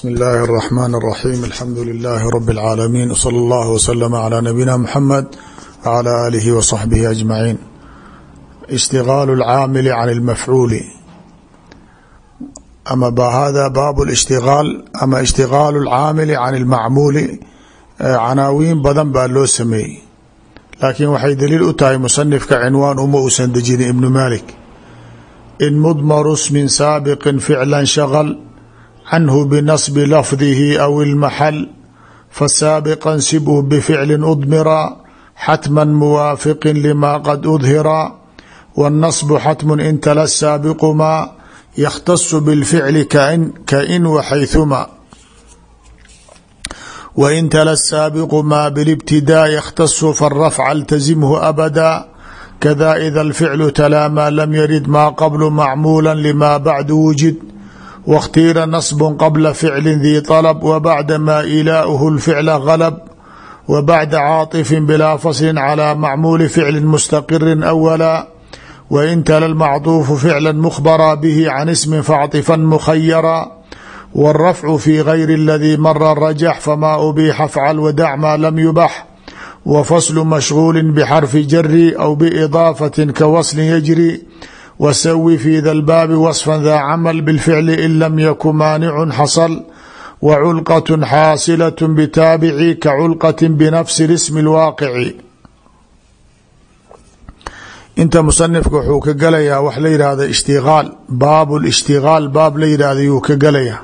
bsm اllahi الرحmn الرaxيm alxamdu لilaahi rb العaalamiin wslى اllah wslm عlى nabiyina mxamed wعlى alihi وصaxbihi aجmaciin اshtigaalu اlcaamili can اlmafcuuli ama hada baab اlاshtigaal ama ishtigaalu اlcaamili can اlmacmuuli canaawiin badan baa loo sameeyey laakiin waxay daliil u tahay musanifka cinwaan uma uusan dejinin ibnu malik in mudmaru smin saabiqi ficla shagl canhu binasbi lafdihi aw ilmaxal fasaabiqa sibhu bificlin udmiraa xatman muwaafiqin limaa qad udhiraa waannasbu xatmun intala saabiqumaa yakhtasu bilficli ka in waxaythumaa wain tala saabiqu maa bilibtidaa yakhtasu farafca iltazimhu abadaa kada ida alficlu talaa maa lam yarid maa qablu macmuula limaa bacdu wujid واkhtiira naصb qabla ficli dii طلب وbacda ma ilaauhu الficla galb وbacda caaطfi bilaa fasli calى macmuuli ficli mustaqiri أwla wain tala اlmacطuufu ficla mkhbra bih can ismi faacطifa mkhayara wالrafcu fi gayri اladii mara rajax fama ubixa fcal wadac ma lam yubax wfaslu mashغuuli bxarfi jari aw bإضaafaة kawasli yjri wsawi fi da lbaabi waصfa daa camal bاlficli in lam yakun maanicu xasl waculqaة xaasilaة bitaabici kaculqaة binafsi اsmi اlwaaqici inta musanifka wuxuu ka galayaa wax la yihahda ishtigaal baab اlاshtigaal baab la yihahda yuu ka galayaa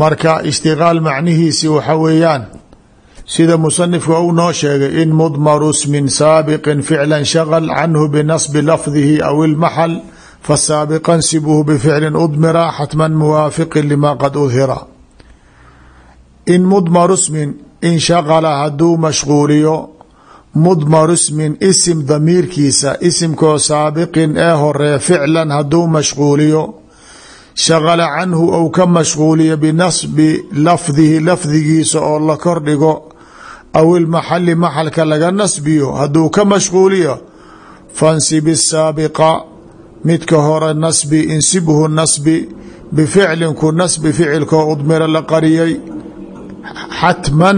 marka ishtigaal macnihiisi waxa weeyaan sida musanifka u noo sheegay in mudmaru smin saabiqi ficla shagl canhu binasbi lafdihi aw ilmaxal fasaabiqa nsibhu bificli udmira xatma muwaafiqi lima qad udhira. In mudmaru smin in shaqala haduu mashquuliyo mudmaru smin isim damiirkiisa isimkoo saabiqin ee horee ficlan haduu mashquuliyo shaqala canhu ou ka mashquuliyo binasbi lafdihi lafdigiisa oo la kordhigo aw ilmaxali maxalka laga nasbiyo hadduu ka mashquuliyo fansib isaabiqa midka hore nasbi insibhu nasbi bificlin ku nasbi ficilkoo udmira la qariyay xatman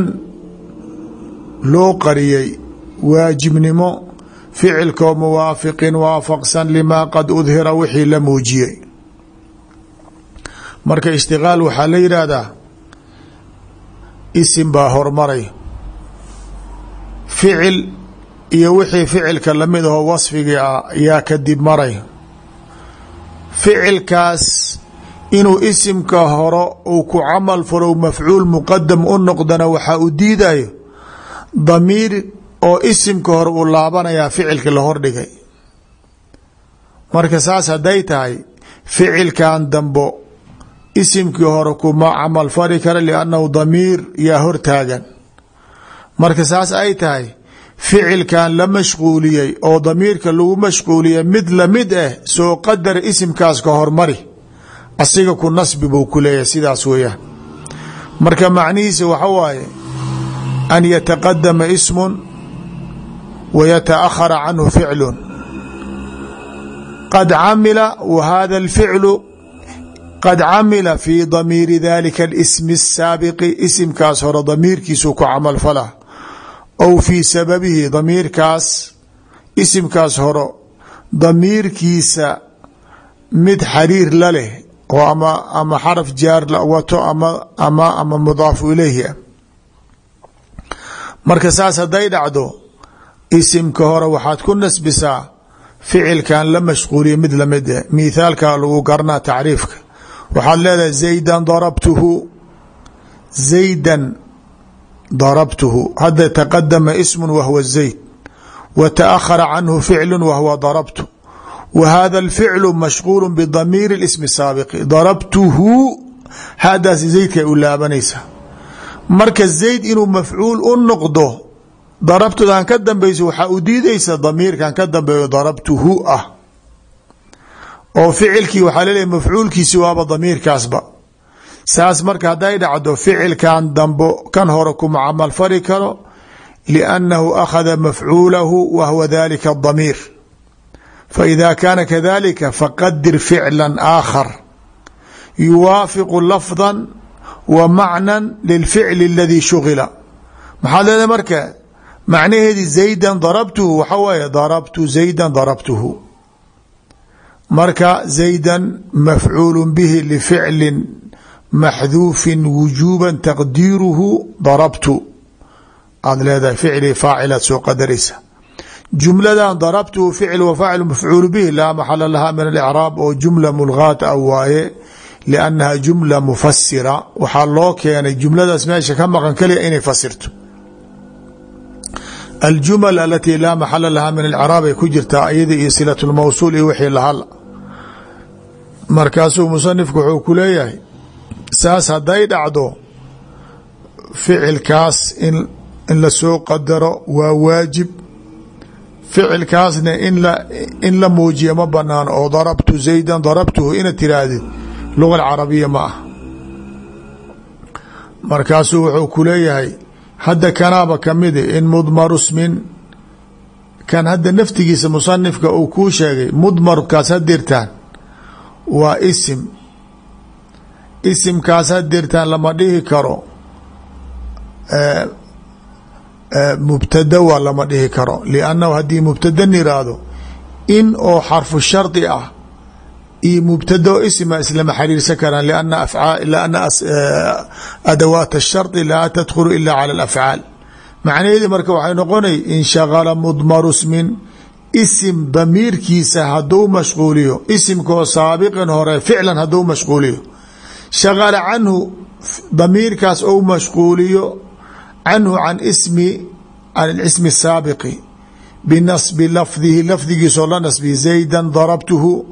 loo qariyay waajibnimo ficilkoo muwaafiqin waafaqsan limaa qad udhira wixii la muujiyey marka ishtigaal waxaa la yidhaahdaa isim baa hormaray ficil iyo wixii ficilka la mid ahoo wasfigii ah yaa kadib maray. Ficilkaas inuu isimka horo uu ku camal falo mafcuul muqadam u noqdana waxaa u diidayo damiir oo isimka hore uu laabanayaa ficilka la hordhigay marka saas hadday tahay ficilkan dambo isimkii hore kuma camal fali kara liannahu damiir yaa hortaagan marka saas ay tahay ficilkan la mashquuliyey oo damiirka lagu mashquuliyey mid lamid ah soo qadar isimkaas ka hormari asiga ku nasbi buu ku leeyahay sidaas weeyaan marka macnihiisa waxa waaye an yataqadama ismun wa yataأkhara canhu ficlun qad camila wa hada اlficlu qad camila fi damiiri dalika اsmi الsaabiqi isimkaas hore damiirkiisuu ku camal aw fii sababihi damiirkaas isimkaas horo damiirkiisa mid xariir la leh oo ama ama xaraf jaar wato ama ama ama mudaafu ilayhi. Ah marka saas hadday dhacdo isimka hore waxaad ku nasbisaa ficilkan la mashquuliya mid la mid ah mithaalka lagu garanaa tacriifka. Waxaad leedahay zaydan darabtuhu zaydan darabtuhu hadda taqadama ismu wahwa zayd wa taأkhara canhu ficlu wahwa darabtu wa hada اlficlu mashquul bdamiir اsmi saabiqi darabtuhu hadaas zaydkay u laabanaysaa marka zayd inuu mafcuul u noqdo darabtudan ka dambeyso waxaa u diideysa damiirkan ka dambeeyo darabtuhu ah oo ficilkii waxaa leleeyahy mafcuulkiisi waaba damiirkaasba saas marka hadday dhacdo ficilkan dambo kan hore kuma camal fari karo liannahu akhada mafcuulahu wa huwa dalika damiir faإida kaana kadalika faqadir ficla aakhar. Yuwaafiqu lafda wa macnan lilficli اladii shugila maxaad leedahay marka macnaheedi zaydan darabtuhu waxa waaye darabtu zaydan darabtuhu. Marka zaydan mafcuulu bihi lificli maxduufin wujuuba taqdiiruhu darabtu. Aada leedahay ficlii faacilaad soo qadaraysa. Jumladan darabtuhu ficl wa faacil mafcuul bihi laa maxala laha min alicraab oo jumla mulgaat a waaye liannaha jumla mufasira waxaa loo keenay jumladaas meesha ka maqan kaliya inay fasirto aljumal alatii laa maxala laha min alcraab ay ku jirtaa iyada iyo silat lmawsuul iyo wixii lahal saas hadday dhacdo ficilkaas in in la soo qadaro waa waajib. Ficilkaasna in la in la muujiya ma banaano oo darabtu zaydan darabtuhu inaad tiraahdid luga carabiya ma ah. Markaasuu wuxuu ku leeyahay hadda kanaaba kamidi in mudmaru smin kan hadda naftigiisa musanifka uu kuu sheegay mudmarkaas hadirtaan waa isim isimkaas hadirtaan lama dhihi karo. Mubtada waa lama dhihi karo. Liannahu haddii mubtada niraahdo in oo xarfu shardi ah iyo mubtada o isma islama xariirsan karaan. Lianna adawaat ashardi laa tadkhulu ila cala alafcaal. Macnaheedi marka waxay noqonay inshagala mudmaru smin isim damiirkiisa hadduu mashquuliyo isimkoo saabiqin hore ficlan hadduu mashquuliyo shagala canhu damiirkaas ou mashquuliyo canhu can ismi can ismi saabiqi binasbi lafdihi lafdigiisoo la nasbi zaydan darabtuhu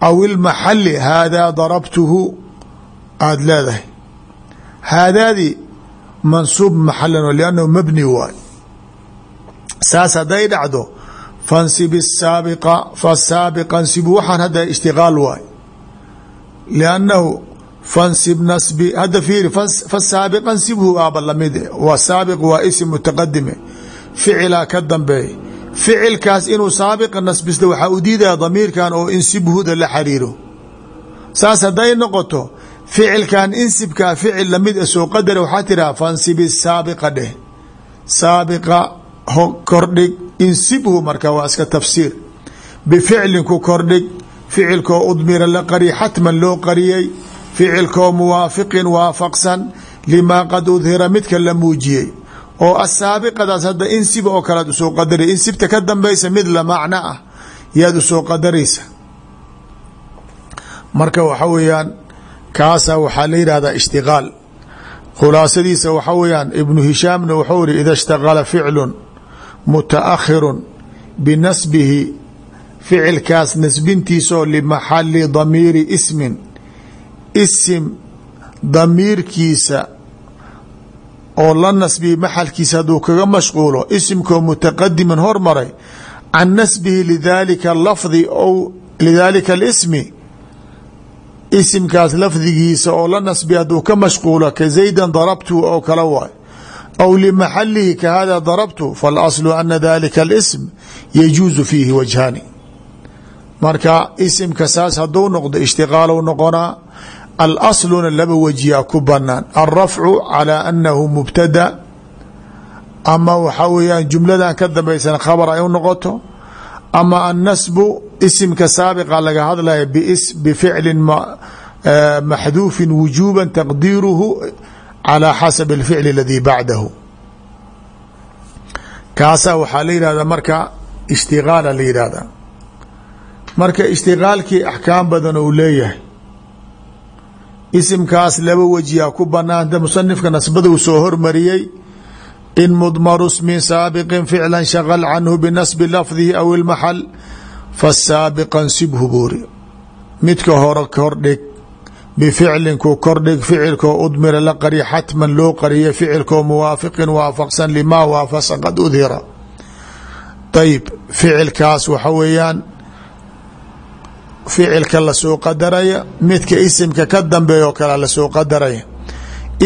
aw ilmaxali haadaa darabtuhu aada leedahay. Haadaadii mansuub maxalan liannahu mabni waay. Saas hadday dhacdo fansib isaabiqa fasaabiqa nsibu waxaan hadda ishtigaal waay. Liannahu fansib nasbi hadda fiiri fasaabiqa nsibhu aaba la mid waa saabiq waa isim mutaqadime ficilaa ka dambeey ficilkaas inuu saabiqa nasbisto waxaa u diidaya damiirkan oo insibhuda la xariiro saas hadday noqoto ficilkan insibkaa ficil la mid a soo qadara waxaa tiraa fansib isaabiqa dheh saabiqa kordhig insibhu marka waa iska tafsiir bificlin ku kordhig ficilkoo udmira la qariy xatman loo qariyey ficilkoo muwaafiqin waafaqsan limaa qad udhira midka la muujiyey oo asaabiqadaas hadda insib oo kalead u soo qadaray insibta ka dambaysa mid la macno ah yaad u soo qadaraysa. Marka waxa weeyaan kaasa waxaa la yidhahdaa ishtigaal khulaasadiisa waxa weeyaan ibnu hishaamna wuxuu iri ida ishtagala ficlu mutaakhirun binasbihi ficilkaas nasbintiisoo limaxali damiiri ismin isim damiirkiisa oo la nasbiya maxalkiisa hadduu kaga mashquulo isimkoo mutaqadiman hormaray can nasbihi lidalika lafdi ou lidalika alismi isimkaas lafdigiisa oo la nasbiya hadduu ka mashquulo ka zaydan darabtu oo kala waay aw limaxalihi ka hada darabtu faاlaslu ana dalika اlism yajuuzu fiihi wajhaani. Marka isimka saas hadduu noqdo ishtiqaalow noqonaa alasluna laba wajiyaa ku banaan alrafcu calى anahu mubtada ama waxaa weeyaan jumladan ka dambaysan khabar ay u noqoto ama annasbu isimka saabiqa laga hadlaya bificli maxduufin wujuba taqdiiruhu calى xasab اlficl اladii bacdahu kaasaa waxaa la yihahdaa marka ishtigaala la yihahdaa marka ishtigaalkii axkaam badan ou leeyahay isimkaas laba wajiyaa ku banaanta musanifka nasbada uu soo hormariyey. In mudmaru smin saabiqin ficla shaqal canhu binasbi lafdihi aw ilmaxal fasaabiqa nsibhu buuri midka hore kordhig bificlin ku kordhig ficilkoo udmira la qariya xatman loo qariya ficilkoo muwaafiqin waafaqsan limaa waafasa qad udhira. Ayib ficilkaas waxa weeyaan ficilka la soo qadaraya midka isimka ka dambeeya oo kale la soo qadaraya.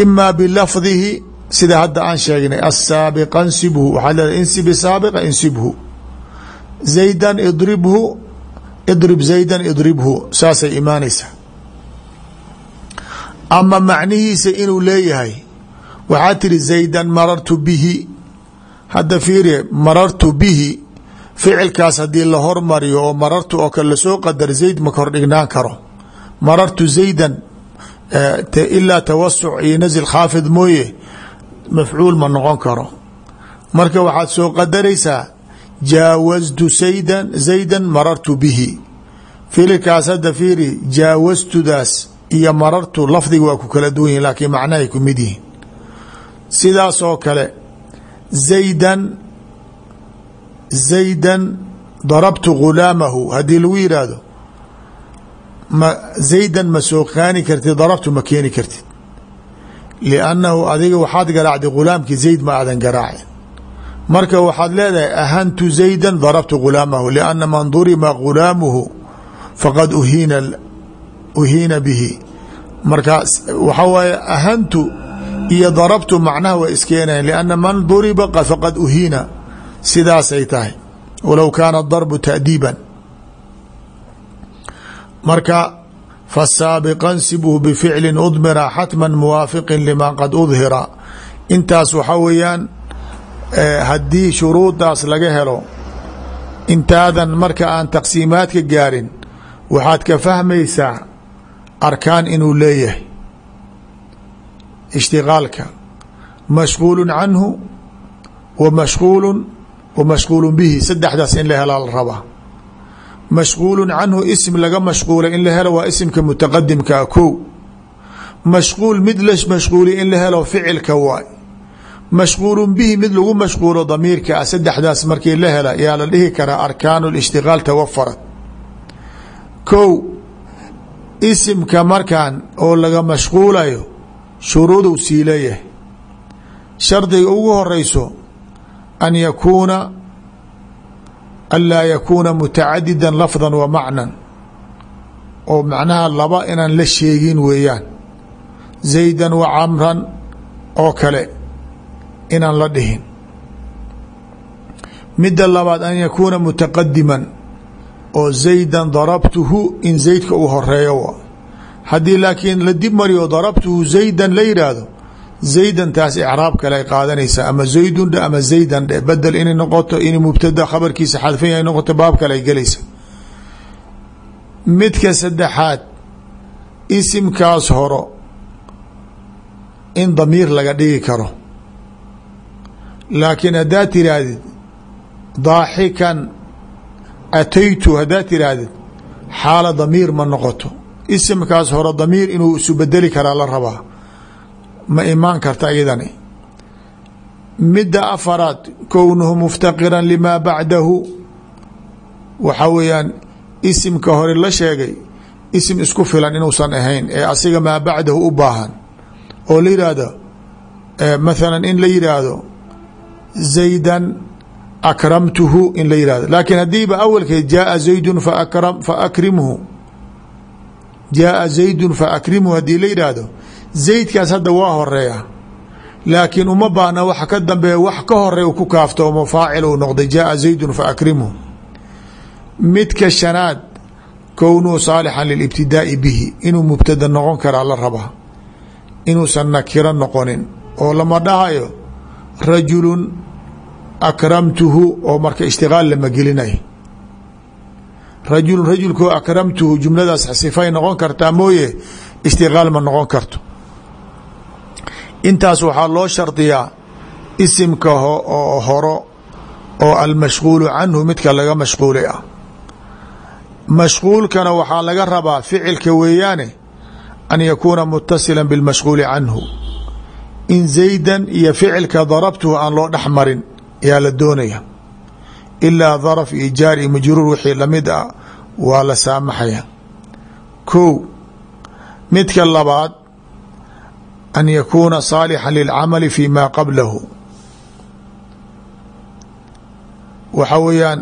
Imaa bilafdihi sida hadda aan sheegnay asaabiqa nsibhu waxaa leedahay insibi saabiqa insibhu. Zaydan idribhu idrib zaydan idribhu saasay imaanaysaa. Ama macnihiisa inuu leeyahay waxaa tiri zaydan marartu bihi. Hadda fiiri marartu bihi ficilkaas haddii la hormariyo oo marartu oo kale la soo qadar zayd ma kordhignaan karo. Marartu zaydan ilaa tawasuc iyo nasil khaafid mooye mafcuul ma noqon karo. Marka waxaad soo qadaraysaa jaawaztu saydan zaydan marartu bihi. Ficilkaas hadda fiiri jaawastudaas iyo marartu lafdiga waa ku kala duwan yihiin laakiin macnahay ku mid yihiin. Sidaas oo kale zaydan zaydan darabtu ghulaamahu haddii lagu yidhaahdo ma zaydan ma soo kaani kartid darabtu ma keeni kartid liannahu adiga waxaad garaacday ghulaamkii zayd ma aadan garaacin marka waxaad leedahay ahantu zaydan darabtu ghulaamahu lianna man duriba ghulaamuhu faqad uhiina uhiina bihi marka waxaa waaye ahantu iyo darabtu macnaha waa iskeenayan lianna man duriba faqad uhiina sidaasay tahay. Walow kaana darbu taadiiban marka fasaabiqan sibhu bificlin udmira xatma muwaafiqin lima qad udhira. Intaas waxaa weeyaan haddii shuruudaas laga helo intaadan marka aan taqsiimaadka gaarin waxaad ka fahmaysaa arkaan inuu leeyahay. Ishtiqaalka mashquulu canhu wa mashquulu wa mashquulu bihi saddexdaas in la helaa la rabaa mashquulu canhu isim laga mashquulay in la helo waa isimka mutaqadimkaa kow mashquul mid la mashquuliy in la helo ficilka waay mashquulu bihi mid lagu mashquulo damiirka ah saddexdaas markii la hela yaa la dhihi karaa arkaanu lishtiqaal tawafarad kow isimka markan oo laga mashquulayo shuruuduu sii leeyahay shardiga ugu horeyso an yakuuna an laa yakuuna mutacadidan lafdan wa macnan oo macnaha laba inaan la sheegin weeyaan zaydan wa camran oo kale inaan la dhihin midda labaad an yakuuna mutaqadiman oo zaydan darabtuhu in zaydka uu horeeyo haddii laakiin la dib mariyo darabtuhu zaydan la yidhaahdo zaydan taas icraab kale ay qaadanaysaa. Ama zaydun dhe ama zaydan dhe. Bedel inay noqoto in mubtada khabarkiisa xadfan ay noqoto baab kale ay gelaysa midka saddexaad isimkaas horo in damiir laga dhigi karo. Laakiin haddaad tiraahdid daaxikan ataytu haddaad tiraahdid xaala damiir ma noqoto. Isimkaas hore damiir inuu isu bedeli karaa la rabaa ma imaan karta iyadani. Midda afaraad kownuhu muftaqiran limaa bacdahu. Waxaa weeyaan isimka hore la sheegay isim isku filan inuusan ahayn ee asiga maa bacdahu u baahan. Oo la yidhaahdo mathalan in la yidhaahdo zaydan akramtuhu in la yihahdo laakiin haddiiba awalkeed jaaa zaydun faakrimhu jaaa zaydun faakrimhu haddii la yidhaahdo zaydkaas hadda waa horreeya. Laakiin uma baahna waxa ka dambeeya wax ka horey u ku kaaftoomo faacil uu noqday jaaa zaydun faakrimhu midka shanaad kownuhu saalixan lilibtidaa'i bihi inuu mubtada noqon karaa la rabaa inuusan nakiro noqonin. Oo lama dhahayo rajulun akramtuhu oo marka ishtigaal lama gelinayo rajulun rajulkoo akramtuhu jumladaas sifay noqon kartaa mooye ishtigaal ma noqon karto intaas waxaa loo shardiyaa isimka horo oo almashquulu canhu midka laga mashquulay ah. Mashquulkana waxaa laga rabaa ficilka weeyaane an yakuuna mutasila bilmashquuli canhu. In zaydan iyo ficilka darabtuhu aan loo dhex marin yaa la doonaya. Ilaa daraf iyo jaar iyo majruur wixii la mid ah waa la saamaxaya. Kow midka labaad an yakuuna saalixan lilcamali fi ma qablahu waxa weeyaan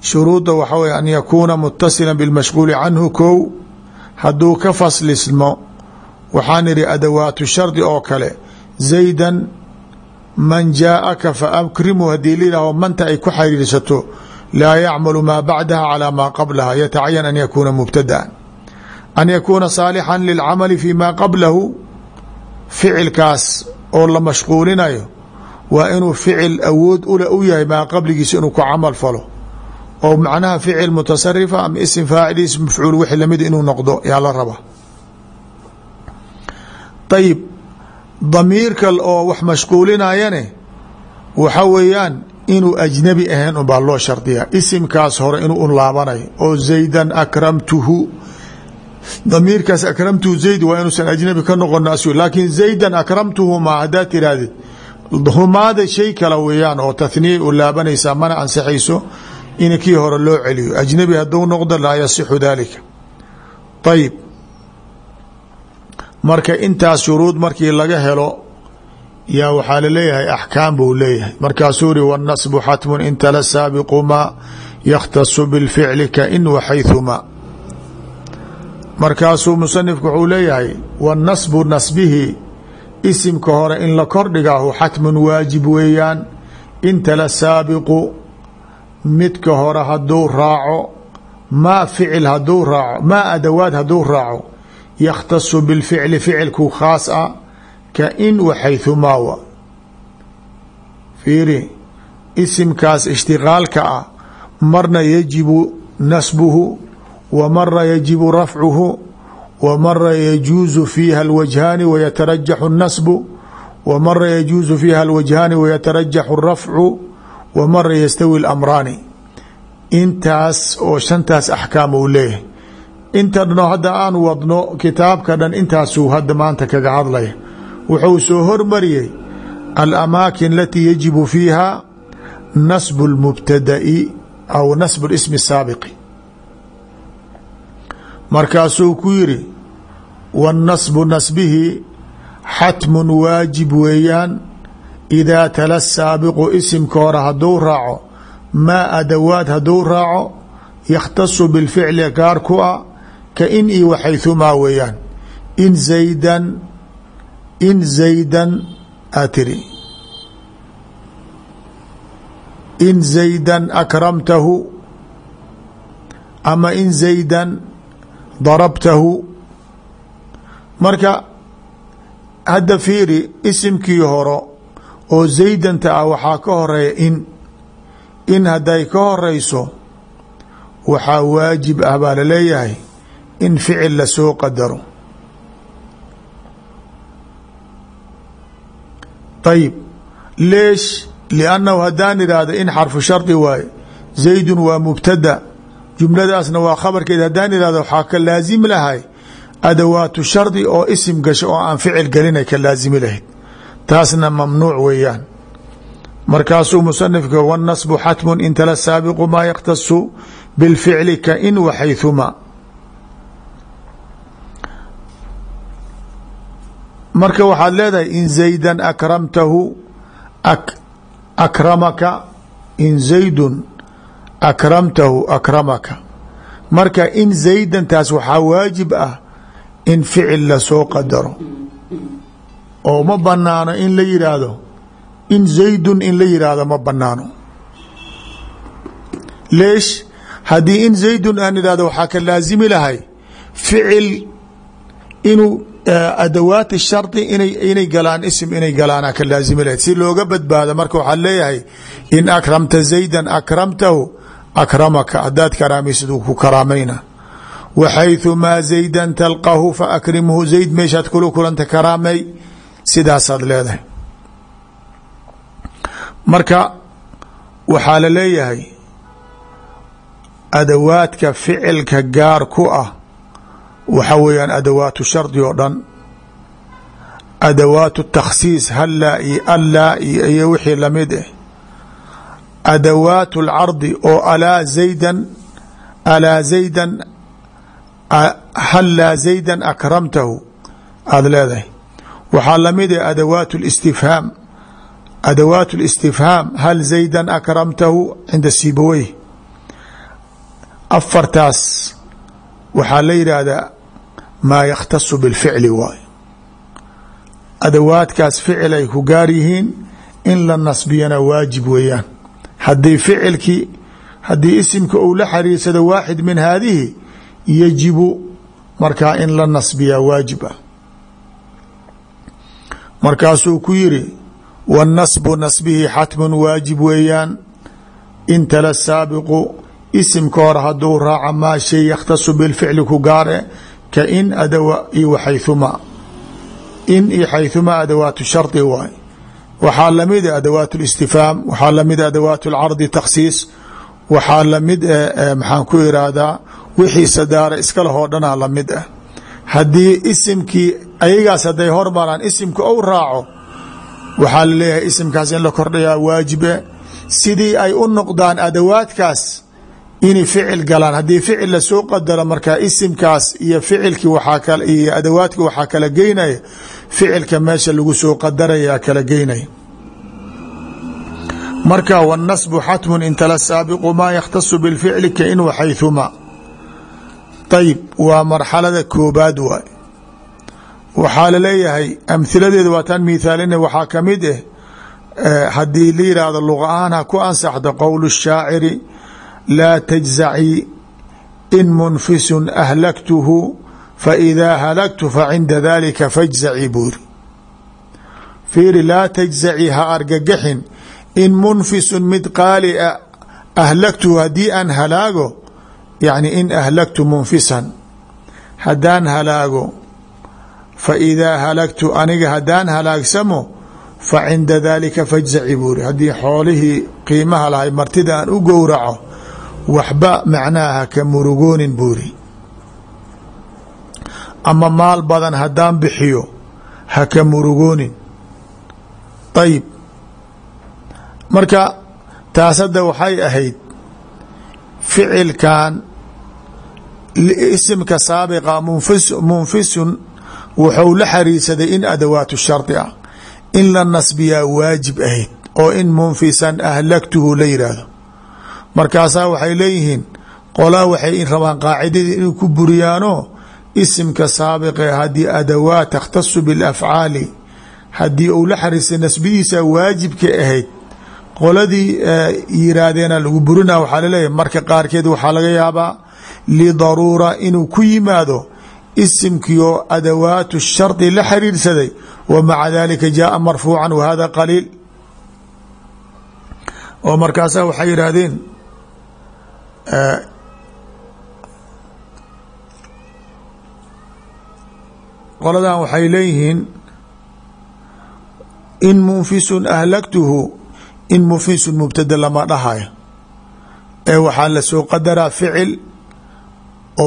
shuruudda waxa wey an yakuuna mutasila bilmashquuli canhu kow hadduu ka faslismo waxaan idhi adawaatu shardi oo kale zaydan man jaaaka faakrimu haddii layidhaaho manta ay ku xariirsato laa yacmalu maa bacdaha calaa maa qablaha yatacayan an yakuuna mubtadaan an yakuuna saalixan lilcamali fi ma qablahu ficilkaas oo la mashquulinayo waa inuu ficil awood ule u yahay maa qabligiisa inuu ku camal falo oo macnaha ficil mutasarifa ama isim faacil ism mafcuul wixii la mid inuu noqdo yaa la rabaa ayib damiirka oo wax mashquulinayane waxa weeyaan inuu ajnabi ahayn unbaa loo shardiyaa isimkaas hore inuu un laabanayo oo zaydan akramtuhu damiirkaas akramtuhu zayd waa inuusan ajnabi ka noqonas laakiin zaydan akramtuhu ma haddaad tirahdid humaada shay kala weeyaan oo tahniye u laabanaysaa mana ansaxayso in kii hore loo celiyo. Ajnabi hadduu noqdo laa yasixu daalika. Ayib marka intaas shuruud markii laga helo yaa waxaa la leeyahay axkaam buu leeyahay. Markaasuu ri wاnasbu xatmun intala saabiqumaa yakhtasu bilficli ka in waxayثumaa markaasuu musanifku wuxuu leeyahay wاnasbu nasbihi isimka hore in la kordhigaahu xatmun waajib weeyaan. In tala saabiqu midka hore hadduu raaco maa ficil hadduu raaco maa adawaad hadduu raaco yakhtasu bilficli ficilku khaas ah ka in waxayثumaa wa fiiri isimkaas ishtiqaalka ah marna yajibu nasbuhu wa mara yajibu rafcuhu wa mara yajuuzu fiiha اlwajhaani wayatarajaxu الnasbu wa mara yajuuzu fiiha اlwajhaani wayatarajaxu الrafcu wa mara yastawi اlamraani intaas oo shantaas axkaam uu leeyahay inta dhanoo hadda aan wadno kitaabka dhan intaasuu hadda maanta kaga hadlaya wuxuu soo hormariyey alamaakin alatii yajibu fiiha nasbu اlmubtada'i aw nasbu اlismi الsaabiqi markaasuu ku yiri wاnnasbu nasbihi xatmun waajib weeyaan idaa tala saabiqu isimka hore hadduu raaco maa adawaad hadduu raaco yakhtasu bilficli gaar ku a ka in io waxayثumaa weeyaan in zaydan in zaydan aa tiri in zaydan akramtahu ama in zaydan darabtahu. Marka hadda fiiri isimkii horo oo zaydanta ah waxaa ka horreeya in in hadday ka horeyso waxaa waajib ah baa la leeyahay in ficil la soo qadaro. Ayib leesh liannahu haddaan idhaahdo in xarfu shardi waaye zaydun waa mubtada jumladaasna waa khabarkeed haddaan ihahdo waxaa ka laasim lahay adawaatu shardi oo isim gasha oo aan ficil gelina ka laasimi lahayd. Taasna mamnuuc weeyaan. Markaasuu musanifka wاnasbu xatmun intala saabiqu maa yaktasu bilficli ka in waxayhuma marka waxaad leedahay in zayda akramtahu akramaka in zaydun akramtahu akramaka. Marka in zaydantaas waxaa waajib ah in ficil la soo qadaro. Oo ma banaano in la yidhaahdo in zaydun in la yidhaahdo ma banaano leesh haddii in zaydun aan idhahdo waxaa ka laazimi lahay ficil inuu adawaati shardi ina inay galaan isim inay galaana ka laazimi lahayd si looga badbaado marka waxaad leeyahay in akramta zaydan akramtahu akramaka haddaad karaamaysid uu ku karaamayna waxayثu maa zaydan talqahu faakrimhu zayd meeshaad kula kulanta karaamay sidaasaad leedahay. Marka waxaa la leeyahay adawaadka ficilka gaar ku ah waxa weeyaan adawaatu shardi oo dhan adawaatu takhsiis hallaa iyo allaa iyo wixii la mid ah adawaatu اlcardi oo alaa zaydan alaa zaydan hallaa zaydan akramtahu aada leedahay waxaa lamid ah adawaat اlistifhaam adawaat اlistifhaam hal zaydan akramtahu cinda sibawey afartaas waxaa la yidhaahdaa maa yakhtasu bilficli waay adawaadkaas ficil ay ku gaar yihiin in la nasbiyana waajib weeyaan haddii ficilkii haddii isimka uu la xariirsado waaxid min haadihi yajibu markaa in la nasbiyaa waajib ah markaasuu ku yiri wاnasbu nasbihi xatmun waajib weeyaan. In tala saabiqu isimka hore haduu raaca maa shay yakhtasu bilficli ku gaare ka in adawa iyo waxayhuma in iyo xayhuma adawaatu shardi waay waxaa la mid adawaat اlistifhaam waxaa la mid adawaat اlcardi takhsiis waxaa la mid maxaan ku irahdaa wixii sadaara iska lahoo dhanaa la mid ah haddii isimkii ayagaas hadday hormaraan isimka ou raaco waxaa la leeyahay isimkaas in la kordhayaa waajibe sidii ay u noqdaan adawaadkaas inay ficil galaan. Haddii ficil la soo qadaro markaa isimkaas iyo ficilkii waaa iyo adawaadkii waxaa kala geynaya ficilka meesha lagu soo qadaraya kala geynaya marka wاnasbu xatmu in tala saabiqu maa yakhtasu biاlficli ka in waxayثuma ayib waa marxalada koobaad waay waxaa laleeyahay amhiladeeda waa taan mithaalina waxaa kamid ah haddii la yihahdo luqa ahaan ha ku ansaxdo qowl الshaaciri laa tajzacii in munfisun ahlaktuhu faidaa halagtu facinda dalika fajzacii buuri fiiri laa tajzacii ha argagaxin in munfisun mid qaali a ahlaktuhu haddii aan halaago yacni in ahlaktu munfisan haddaan halaago fa idaa halagtu aniga haddaan halaagsamo fa cinda dalika fajzaci buuri. Haddii xoolihii qiimaha lahay martida aan u gowraco waxba macnaha haka murugoonin buuri ama maal badan haddaan bixiyo haka murugoonin. Ayib marka taas hadda waxay ahayd ficilkan isimka saabiqa munfisun wuxuu la xariirsaday in adawaatu shardi ah in la nasbiyaa waajib ahayd oo in munfisan ahlaktuhu la yidhaahdo markaasaa waxay leeyihiin qolaa waxay rabaan qaacidadii inay ku buriyaano isimka saabiqe haddii adawaat takhtasu bilafcaali haddii uu la xariirsay nasbidiisa waajibka ahayd qoladii yiraahdeenaa lagu burina waxaa la leeyahay marka qaarkeed waxaa laga yaabaa lidaruura inuu ku yimaado isimkiio adawaatu shardi la xiriirsaday wa maca dalika jaaa marfuucan wa hada qaliil. Oo markaasaa waxay yidhaahdeen qoladan waxay leeyihiin in munfisun ahlaktuhu in munfisun mubtada lama dhahayo ee waxaa la soo qadaraa ficil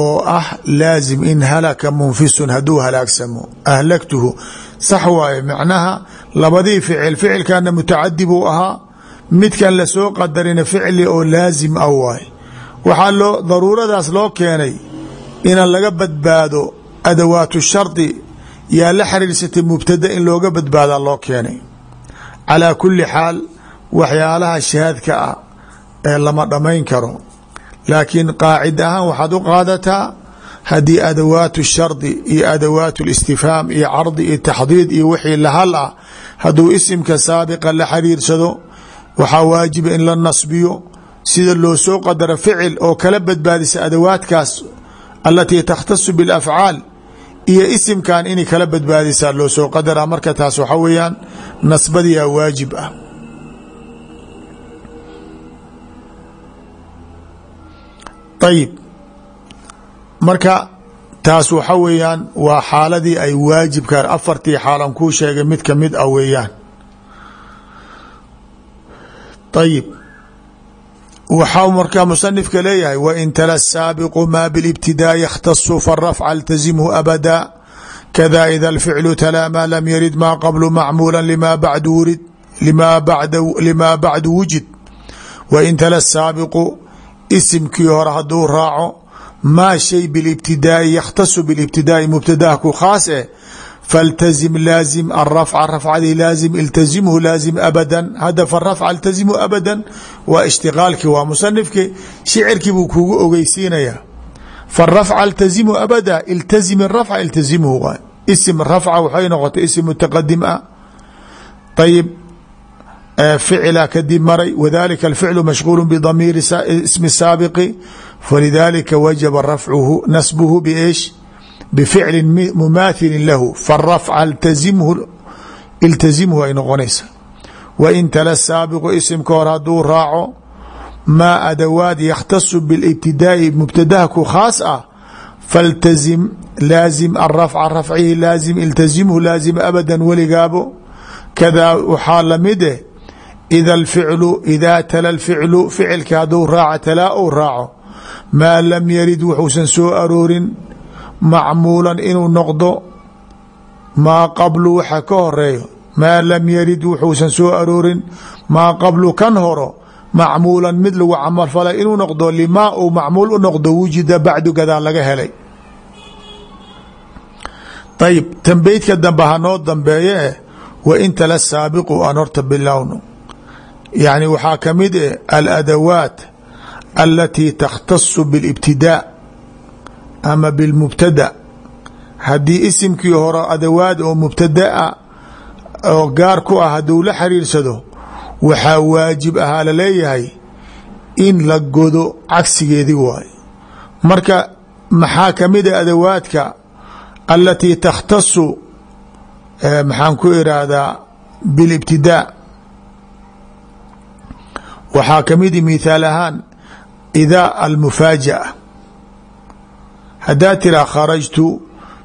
oo ah laazim in halaka munfisun hadduu halaagsamo. Ahlaktuhu sax waaye macnaha labadii ficil ficilkana mutacadi buu ahaa. Midkan la soo qadarina ficli oo laazim ah waay waxaa loo daruuradaas loo keenay ina laga badbaado adawaatu shardi yaa la xiriirsatay mubtada in looga badbaadaa loo keenay. Calaa kuli xaal waxyaalaha shahaadka ah ee lama dhammayn karo. Laakiin qaacid ahaan waxaad u qaadataa haddii adawaatu shardi iyo adawaatu listifhaam iyo cardi iyo taxdiid iyo wixii lahal ah hadduu isimka saabiqa la xiriirsado waxaa waajiba in la nasbiyo sida loo soo qadaro ficil oo kala badbaadisa adawaadkaas alatii takhtasu bilafcaal iyo isimkan inay kala badbaadisaa loo soo qadara marka taas waxa weeyaan nasbadiyaa waajib ah. Ayib marka taas waxa weeyaan waa xaaladii ay waajibka afartii xaalan kuu sheegay mid ka mid ah weeyaan. Ayib waxaa markaa musanifka leeyahay wain tala saabiqu maa bilibtidaa yakhtasu farafca altazimhu abada. Kada ida alficlu talaa maa lam yarid maa qablu macmuula lima bacdu wujid. Wain tala saabiqu isimkii hore hadduu raaco maa shay bilibtidaai yakhtasu bilibtidaai mubtadaha ku khaas eh faltazim laazim arafca rafcadii laazim iltazimhu laazim abada hadda farafca iltazimhu abada waa ishtiqaalkii waa musanifki shicirkii buu iltazimhu abada iltazim rafca iltazimhu waay isim rafca waxay noqotay mutaqadim ah ayib ficila kadib maray wadalika alficlu mashغuul bdamiiri ismi saabiqi falidalika wajaba rafcuhu nasbuhu biish bficli mumaathili lahu farafca iltazimhu ay noqonaysa wain tala saabiqu isimka hor hadduu raaco maa adawaad yakhtasu bilibtidaai mubtadaha ku khaas ah faltazim laazim arafca rafcihi laazim iltazimhu laazim abadan weligaabo kadaa waxaa la mid eh ida alficlu idaa tala alficlu ficilka hadduu raaca talaa ou raaco maa lam yarid wuxuusan soo aroorin macmuulan inuu noqdo maa qablu waxa ka horeeyo maa lam yarid wuxuusan soo aroorin maa qablu kan horo macmuulan mid lagu camalfalay inuu noqdo limaa uu macmuul u noqdo wujida bacdu gadaa laga helay. Ayib tan beydka dambe hanoo dambeeye eh wain tala saabiqu aan horta bilowno. Yani waxaa ka mid eh aladawaat alatii takhtasu biاlibtidaa ama bilmubtada. Haddii isimkii hore adawaad oo mubtadaa oo gaar ku ah hadduu la xiriirsado waxaa waajib ahaa la leeyahay in la godo cagsigeedii waay marka maxaa ka mid a adawaadka alatii takhtasu maxaan ku iraahdaa bilibtidaa waxaa ka mid mithaal ahaan idaa almufaaja'a haddaa tiraa kharajtu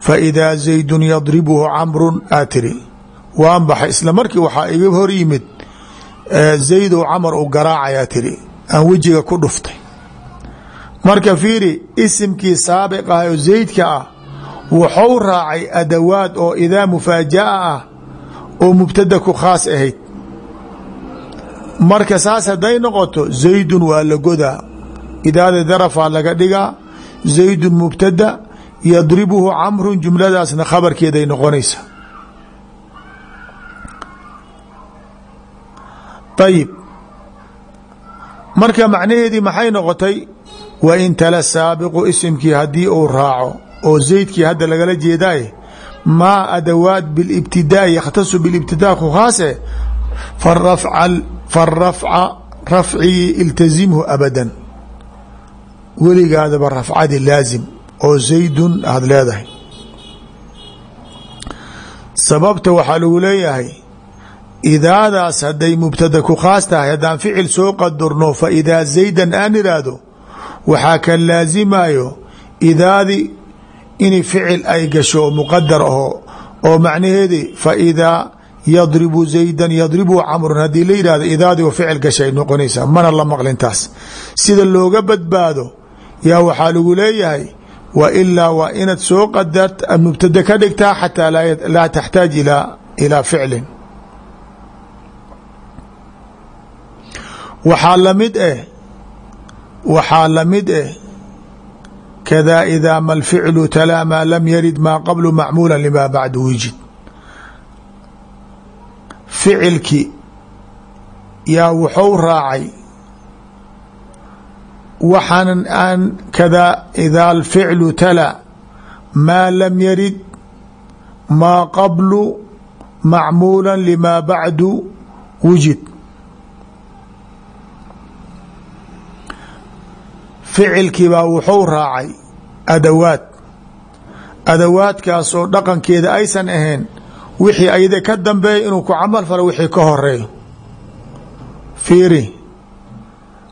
faidaa zaydun yadribuhu camrun aa tiri. Waan baxay isla markii waxaa iga hor yimid zaydow camar u garaacayaa tiri. Aan wejiga ku dhuftay. Marka fiiri isimkii saabiq ah oo zaydka ah wuxuu raacay adawaad oo idaa mufaaja'a ah oo mubtada ku khaas ahayd. Marka saas hadday noqoto zaydun waa la godaa. Idaada darafaa laga dhigaa zaydun mubtada yadribuhu camrun jumladaasna khabarkeeday noqonaysa. Ayib marka macnaheedii maxay noqotay? Wa in tala saabiqu isimkii haddii uu raaco oo zaydkii hadda lagala jeedaaye maa adawaad bilibtidaa yakhtasu bilibtidaa ku khaase farafca rafcii iltazimhu abadan weligaadaba rafcadi laazim oo zaydun aada leedahay. Sababta waxaa lagu leeyahay idaadaas hadday mubtada ku khaas tahay haddaan ficil soo qadurno fa idaa zaydan aan iraahdo waxaa ka laasimayo idaadi in ficil ay gasho muqadar aho oo macnaheedi fa idaa yadribu zaydan yadribu camrun haddii la yidhahdo idaadi oo ficil gashay noqonaysaa mana la maqlintaas sida looga badbaado yaa waxaa lagu leeyahay wa ilaa waa inaad soo qadart mubtada ka dhigtaa xataa laa taxtaaj ilaa ficlin. Waxaa la mid eh waxaa la mid eh kada idaa ma lficlu talaa maa lam yarid maa qablu macmuula limaa bacdu wujid. Ficilki yaa wuxuu raacay waxaanan aan kada idaa alficlu tala maa lam yarid maa qablu macmuula limaa bacdu wujid. Ficilkii baa wuxuu raacay adawaad. Adawaadkaasoo dhaqankeeda aysan ahayn wixii ayada ka dambeeya inuu ku camal falo wixii ka horeeyo fiiri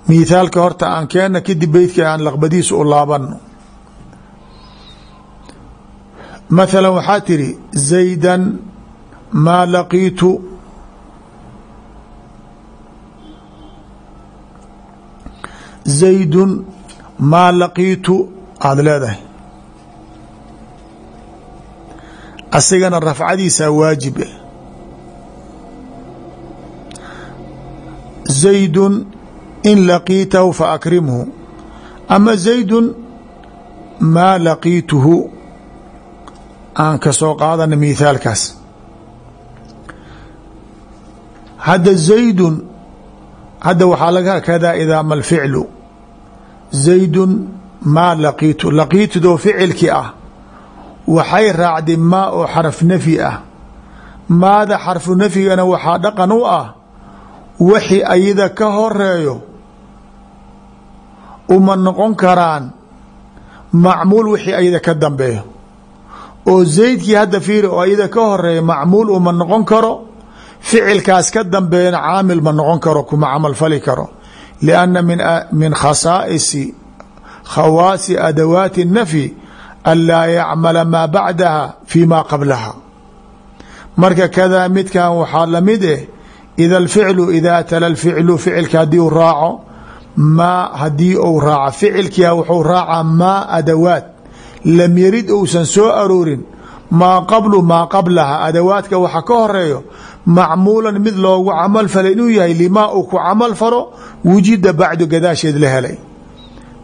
miithaalka horta aan keenna kadib beydka aan laqbadiisa u laabano mathala waxaa tiri zaydan maa laqiitu? Zaydun maa laqiitu? Aada leedahay. Asigana rafcadiisaa waajib eh. Zaydun in laqiitahu faakrimhu ama zaydun maa laqiituhu aan ka soo qaadana mithaalkaas hadda zaydun hadda waxaa laga kada idaa ma lficlu zaydun maa laqiitu laqiitudoo ficilkii ah waxay raacday maa oo xarf nafyi ah maada xarfu nafyigana waxaa dhaqan u ah wixii ayada ka horeeyo uma noqon karaan macmuul wixii ayada ka dambeeyo. Oo zaydkii hadda fiiri oo iyada ka horreeya macmuul uma noqon karo ficilkaas ka dambeeyana caamil ma noqon karo kuma camal fali karo. Lianna min khasaa'isi khawaasi adawaati الnafyi an laa yacmala maa bacdaha fi ma qablaha. Marka kadaa midkan waxaa la mid eh ida alficlu idaa tala lficlu ficilka haddii u raaco maa haddii uu raaco ficilkia wuxuu raacaa maa adawaat lam yarid uusan soo aroorin maa qablu maa qablaha. Adawaadka waxa ka horeeyo macmuulan mid loogu camal falay inuu yahay limaa uu ku camal falo wujida bacdu gadaasheed la helay.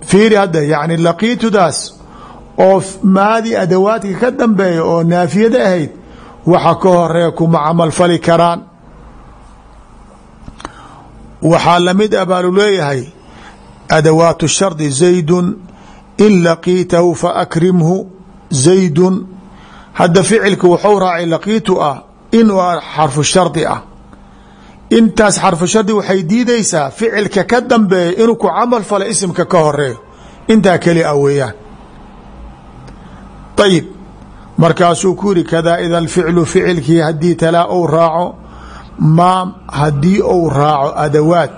Fiiri hadda yani laqiitudaas oo maadii adawaadka ka dambeeya oo naafiyada ahayd waxa ka horreeya kuma camal fali karaan. Waxaa la mid a baalu leeyahay adawaat shardi zaydun in laqiitahu faakrimhu zaydun hadda ficilka wuxuu raacay laqiitu ah in xarfu shardi ah intaas xarfu shardi waxay diidaysaa ficilka ka dambeeya inuu ku camal fala isimka ka horeeyo intaa keli a weeyaan ayib markaasuu ku yiri kadaa ida alficlu ficilkii haddii talaa ou raaco maa haddii ou raaco adawaad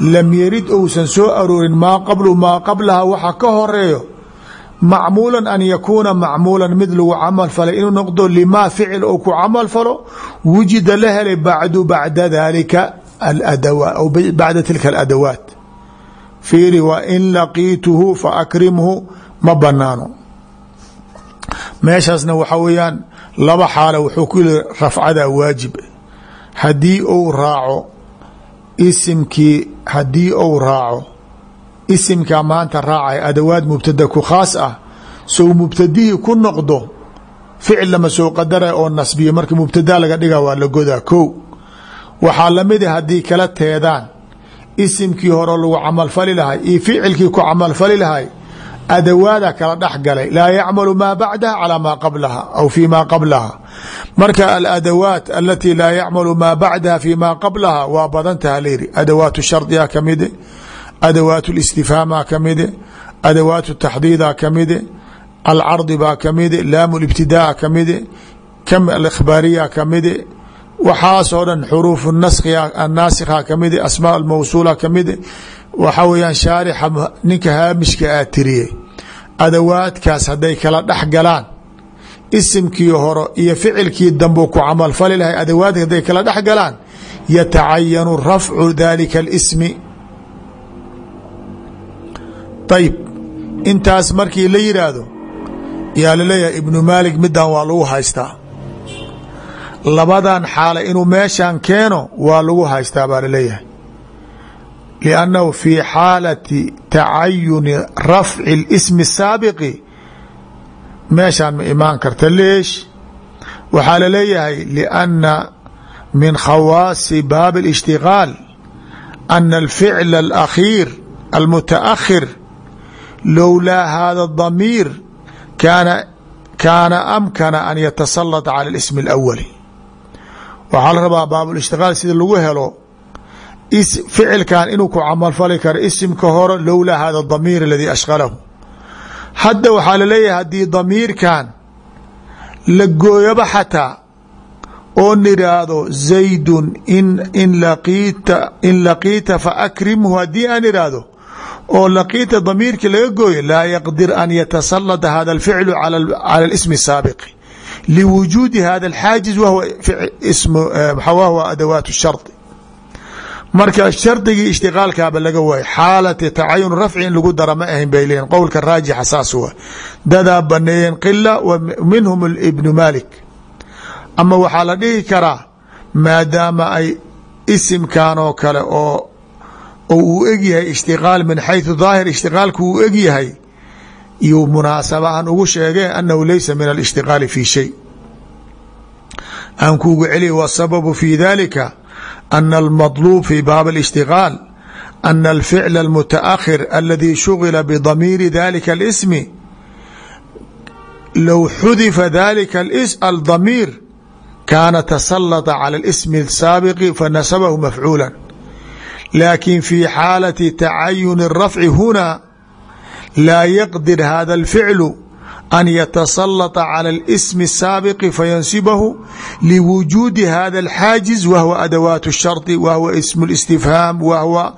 lam yarid ousan soo aroorin maa qablu maa qablaha waxa ka horeeyo macmuulan an yakuuna macmuulan mid lagu camal falay inuu noqdo limaa ficil ou ku camal falo wujida la helay bacdu bacda dalika aw bacda tilka aladawaat. Fiiri wa in laqiituhu faakrimhu ma banaano meeshaasna waxa weeyaan laba xaalo wuxuu ku yihi rafcada waajib. Haddii uu raaco isimkii haddii uu raaco isimkaa maanta raacay adawaad mubtada ku khaas ah sow mubtadihii ku noqdo ficil lama soo qadara oo nasbiya marka mubtada laga dhiga waa la godaa ko waxaa la mid a haddii kala teedaan isimkii hore lagu camalfali lahay iyo ficilkii ku camalfali lahay adawaada kala dhex galay. Laa yacmalu maa bacdaha calaa maa qablaha aw fi ma qablaha marka aladawaat alatii laa yacmalu maa bacdaha fi ma qablaha waa badantaha layiri adawaat shardiga kamide adawaat اlistifhaama kamide adawaat taxdiida kamide alcardi baa kamide laamu ibtidaa kamide kam alikhbaariya kamide waxaasoo dhan xuruuf anaasikha kamide asmaa almawsuula kamide waxa weyaan shaarixa ninka haamishka aa tiriyey adawaadkaas hadday kala dhex galaan isimkii horo iyo ficilkii dambuu ku camalfali lahay adawaadka hadday kala dhex galaan yatacayanu rafcu dalika اlismi ayib intaas markii la yidhaahdo yaa laleeyahay ibnu maalik midan waa lagu haystaa labadan xaala inuu meeshan keeno waa lagu haystaa baa laleeyahay liannahu fii xaalati tacayuni rafci اlismi الsaabiqi meeshaan ma imaan karta leesh waxaa laleeyahay lianna min khawaasi baabi اlاshtigaal ana alficla alakhiir almutaakhir lowlaa hada الضamiir kaana kaana amkana an yatasalط calى اlismi اlأwali waxaa la rabaa baabulishtigaal sida lagu helo ficilkan inuu ku camalfali karo isimka hore lowlaa hada damiir aladii ashqalahu hadda waxaa laleeyahay haddii damiirkan la gooyaba xataa oo niraahdo zaydun in laqiita in laqiita faakrimhu haddii aan iraahdo oo laqiita damiirki laga gooyo laa yaqdir an yatasalada hada alficlu cala اlismi الsaabiqi liwujuudi hada alxaajiz wahwa adawaat shardi marka shardigii ishtiqaalkaaba laga waayay xaalati tacayun rafci in lagu dara ma ahayn bay leeyiin qowlka raajixa saas wa dadaa baneeyeen qila wa minhum ibnu malik ama waxaa la dhihi karaa maadaama ay isimkan oo kale oo uu egyahay ishtiqaal min xayثu daahir ishtiqaalku uu egyahay iyuu munaasaba aan ugu sheegee anahu laysa min alishtiqaali fi shay. Aan kuugu celiy wsababu fi dalika ana almaطluub fi baab اlاshtiqaal ana alficl اlmutaakhir aladi shugila bdamiiri dalika اlismi low xudifa dalika aldamiir kaana tasalata calى اlismi الsaabiqi fanasabahu mafcuula laakin fi xaalati tacayun الrafci huna laa yaqdir hada اlficlu an yatasalata cala اlsmi الsaabiqi fayansibahu liwujuudi hada اlxaajiz wahwa adawaat الshardi wahwa ism اlistifhaam wahwa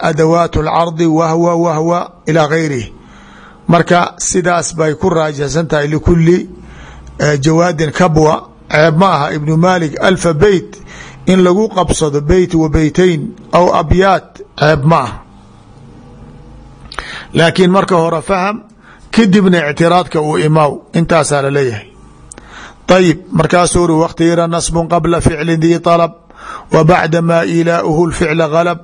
adawaat اlcardi wahwa wahwa ilى gayrih marka sidaas bay ku raajixsan tahay likuli jawaadin kabwa ceeb ma aha ibnu malik alfa beyt in lagu qabsado beyt wa beytayn aw abyaad ceeb ma ah laakiin marka hore faham kadibna ictiraadka uu imaaw intaasaa laleeyahay ayib markaasuu uri wakhtiyara nasbun qabla ficli dii طalb wa bacda ma ilaauhu lficla galb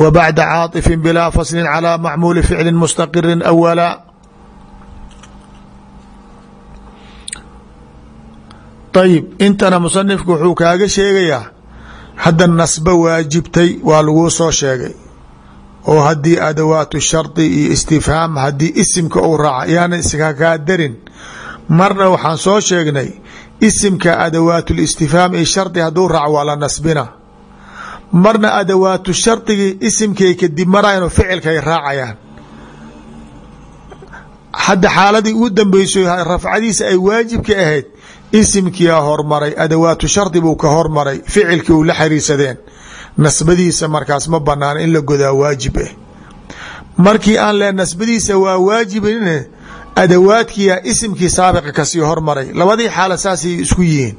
wa bacda caaطifin bilaa faslin calى macmuuli ficli mustaqirin awala ayib intana musanifku wuxuu kaaga sheegayaa hadda nasba waajibtay waa laguu soo sheegay oo haddii adawaatu shardi iyo istifhaam haddii isimka uu raaca yaana iskakaa darin. Marna waxaan soo sheegnay isimka adawaatu listifhaam iyo shardi hadduu raaco waa la nasbina. Marna adawaatu shardigii isimkay kadib marayan oo ficilkaay raacayaan. Hadda xaaladii ugu dambeyso rafcadiisa ay waajibka ahayd isimkiia hormaray adawaatu shardi buu ka hormaray ficilkii u la xiriirsadeen nasbadiisa markaas ma banaana in la godaa waajib ah markii aan le nasbadiisa waa waajibin adawaadkiia isimkii saabiqa ka sii hormaray. Labadii xaala saasay isku yihiin.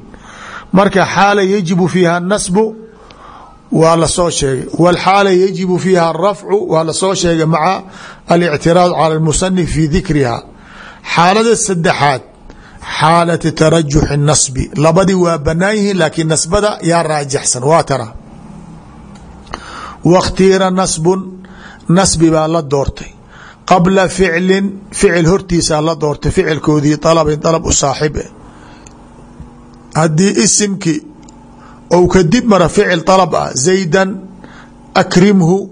Marka xaala yajibu fiiha nasbu waa la soo sheegay. Wlxaala yajibu fiiha arafcu waa la soo sheegay maca alictiraad cala lmusanif fi dikriha. Xaalada saddexaad xaalati tarajuxi nasbi. Labadii waa banaan yihiin nasbada yaa raajixsan waa tara wakhtiira nasbun nasbi baa la doortay. Qabla ficlin ficil hortiisaa la doortay ficilkoodii alabin alab u saaxib eh haddii isimkii ou kadib mara ficil alab ah zaydan akrimhu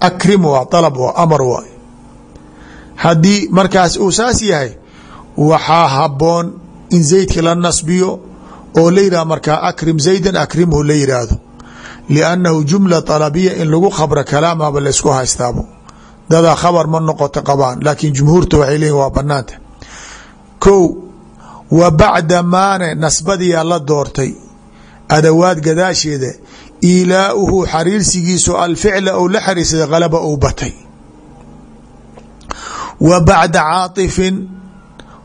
akrim waa alab waa amar waay. Haddii markaas uu saas yahay waxaa haboon in zaydki la nasbiyo oo la yihah markaa akrim zaydan akrimhu la yidhaahdo liannahu jumla alabiya in lagu khabro kalaamaba laysku haystaabo dadaa khabar ma noqoto qabaan laakiin jumhuurta waxay leeyihiin waa banaanta kow wa bacda maane nasbadiyaa la doortay adawaad gadaasheeda iilaauhu xariirsigiisu alficla ou la xariirsaday halaba ou batay wa bacda caaطifin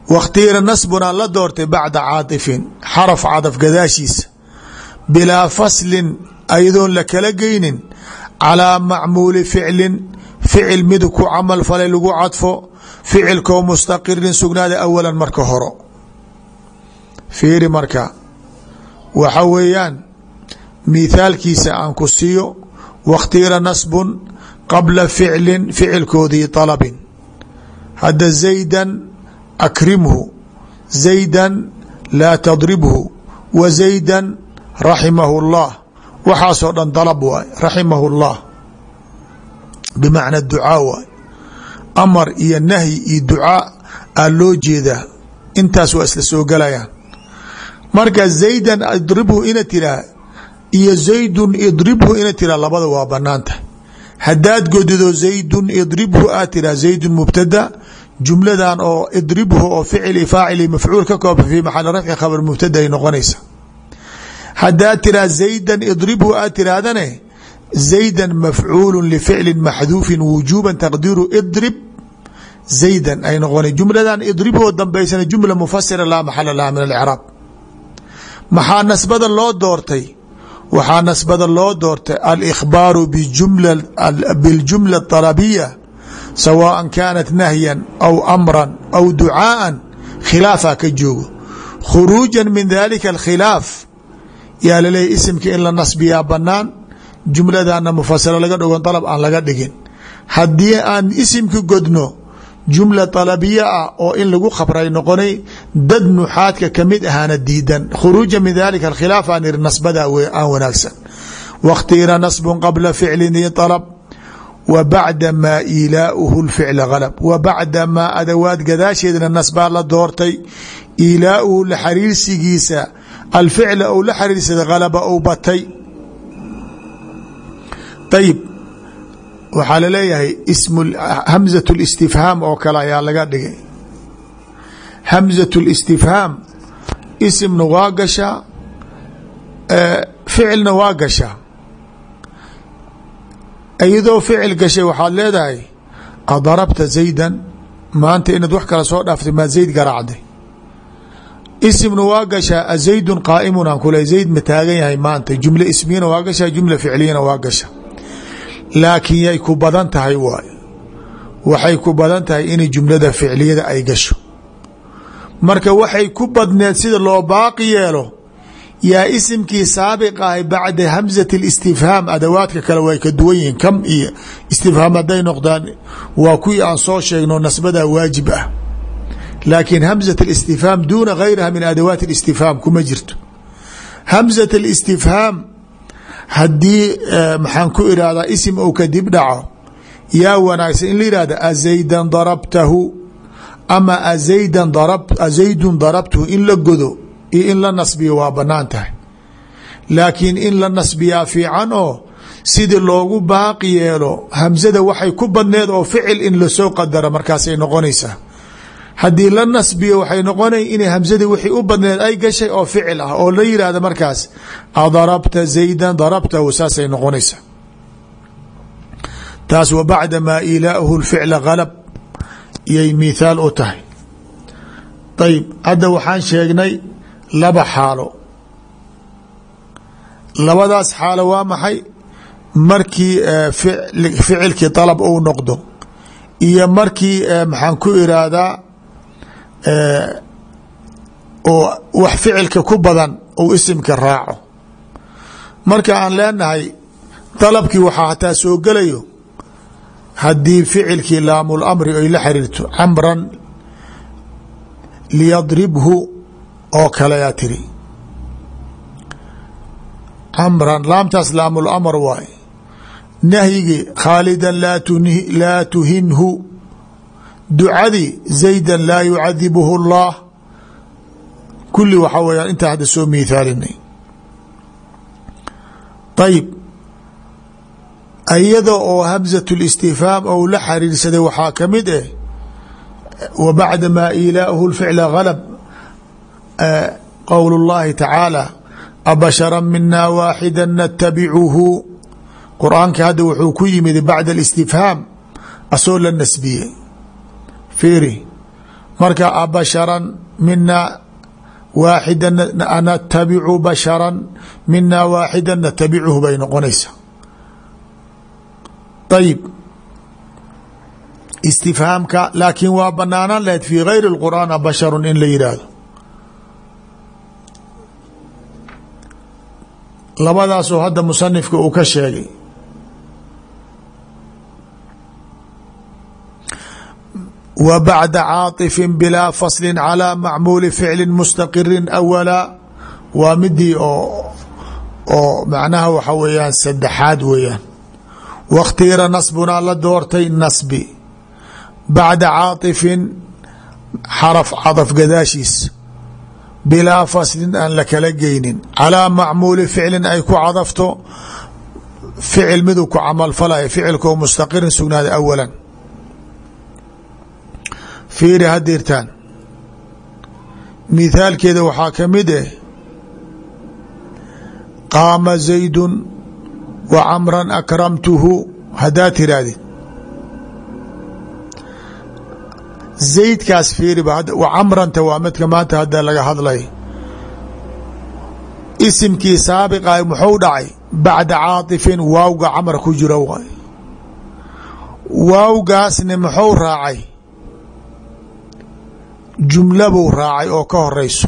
wakhtiira nasbunaa la doortay bacda caaطifin xaraf cadaf gadaashiisa bilaa faslin ayadoon la kala geynin calىa macmuuli ficlin ficil mid ku camal falay lagu cadfo ficilkoo mustaqirin sugnaada awalan marka horo fiiri marka waxa weeyaan mithaalkiisa aan ku siiyo wakhtiira nasbun qabla ficlin ficilkoodii طalabin hadda zaydan akrimhu zaydan laa tadribhu wa zaydan raximahu اllah waxaasoo dhan dalab waay raximahu اllah bimacna ducaa waay. Amar iyo nahyi iyo ducaa aa loo jeedaa. Intaas waa isla soo galayaan. Marka zaydan idribhu ina tiraa iyo zaydun idribhu ina tiraa labada waa banaanta haddaad godido zaydun idribhu aad tiraa zaydun mubtada jumladan oo idribhu oo ficili faacili mafcuul ka kooba fi maxali rafci khabar mubtada ay noqonaysa haddaad tiraa zaydan idribhu aad tirahdane zaydan mafcuulu lificli maxduufin wujuba taqdiiru idrib zaydan ay noqona jumladan idribhoo dambaysana jumla mufasira laa maxala laha min alcraab maxaa nasbada loo doortay waxaa nasbada loo doortay alikhbaaru biاljumla اطalabiya sawaaءa kaanat nahyan aw amran aw ducaaan khilaafaa ka joogo khuruuja min dalika alkhilaaf yaa laleeyahy isimka in la nasbiyaa banaan jumladana mufasiro laga dhigon dalab aan laga dhigin. Haddii aan isimka godno jumla طalabiya ah oo in lagu khabray noqonay dad nuxaadka ka mid ahaana diidan. Khuruuja min dalika alkhilaaf aan iri nasbada aan wanaagsan. Wakhtiira nasbun qabla ficlin i طalab wa bacda maa iilaauhu lficla galab wa bacda maa adawaad gadaasheedna nasbaa la doortay iilaauhu la alficla ou la xariirsada galaba ou batay ayib waxaa la leeyahay ismu hamzat اlistifhaam oo kale ayaa laga dhigay hamzat اlistifhaam isimna waa gashaa ficilna waa gashaa iyadoo ficil gashay waxaad leedahay adarabta zaydan maanta inaad wax kala soo dhaaftay maa zayd garaacday isimna waa gashaa azaydun qaa'imun aan kule zayd ma taagan yahay maanta. Jumle ismiyana waa gashaa jumla ficliyana waa gasha laakiin yay ku badan tahay waxay ku badan tahay inay jumlada ficliyada ay gasho. Marka waxay ku badneed sida loo baaqi yeelo yaa isimkii saabiq ahay bacda hamzat اlistifhaam adawaadka kale way ka duwan yihiin. Kam iyo istifhaam hadday noqdaan waa kuwii aan soo sheegno nasbadaa waajib ah laakiin hamzat اlistifhaam duuna gayriha min adawaat اlistifhaam kuma jirto hamzat اlistifhaam haddii maxaan ku irahdaa isim ou kadib dhaco yaa wanaagsan in la yihahda azaydan darabtahu ama azaydan darab azaydun darabtahu in la godo iyo in la nasbiyo waa banaan tahay laakiin in la nasbiyaa fiican oo sidii loogu baaqi yeelo hamzada waxay ku badneed oo ficil in lasoo qadara markaasay noqonaysaa haddii la nasbiyo waxay noqonay inay hamzadii wixii u badneed ay gashay oo ficil ah oo la yihahda markaas adarabta zaydan darabtahu saasay noqonaysaa. Taas wa bacda maa ilaauhu lficla galab iyay mithaal u tahay. Ayib hadda waxaan sheegnay laba xaalo. Labadaas xaalo waa maxay? Markii ficilkii dalab uu noqdo iyo markii maxaan ku iraahdaa oo wax ficilka ku badan uu isimka raaco. Marka aan leenahay dalabkii waxaa hataa soo gelayo haddii ficilkii laamul amri ay la xiriirto camran liyadribhu oo kale yaa tiri. Camran laamtaas laamul amr waay nahyigii khaalidan laa tuhinhu ducadii zaydan laa yucadibuhu اllah kulli waxaa weyaan intaa hadda soo miithaalinay ayib iyada oo hamزaة الاstifhaam ou la xariirsaday waxaa ka mid eh w bacda maa ilaauhu الficla galb qowl الlahi tacaalى abashara mina waaxida natabicuhu qur-aanka hadda wuxuu ku yimid bacda الاstifhaam asoo la nasbiyey fiiri. Marka abasharan mina waaxida natabicu bashara mina waaxida natabicuhu bay noqonaysaa. Ayib istifhaamka laakiin waa banaanaan lahayd fi gayri اlqur'aan abasharu in la yidhaahdo labadaasoo hadda musanifka uu ka sheegay wa bacda caaطifi bilaa fasli calى macmuuli ficli mustaqiri awala waa midii oo oo macnaha waxa weeyaan saddexaad weeyaan wakhtiira nasbunaa la doortay nasbi bacda caaطifin xaraf cadaf gadaashiis bilaa faslin aan la kala geynin calىa macmuuli ficlin ay ku cadafto ficil miduu ku camalfalaya ficilkoo mustaqirin sugnaaday awala fiiri hadirtaan mithaalkeeda waxaa ka mid eh qaama zaydun wa camran akramtuhu haddaad tirahdid zaydkaas fiiriba wa camranta waa midka maanta hadda laga hadlay. Isimkii saabiqa muxuu dhacay? Bacda caaطifin waawga camar ku jiro waay. Waawgaasni muxuu raacay jumla buu raacay oo ka horeyso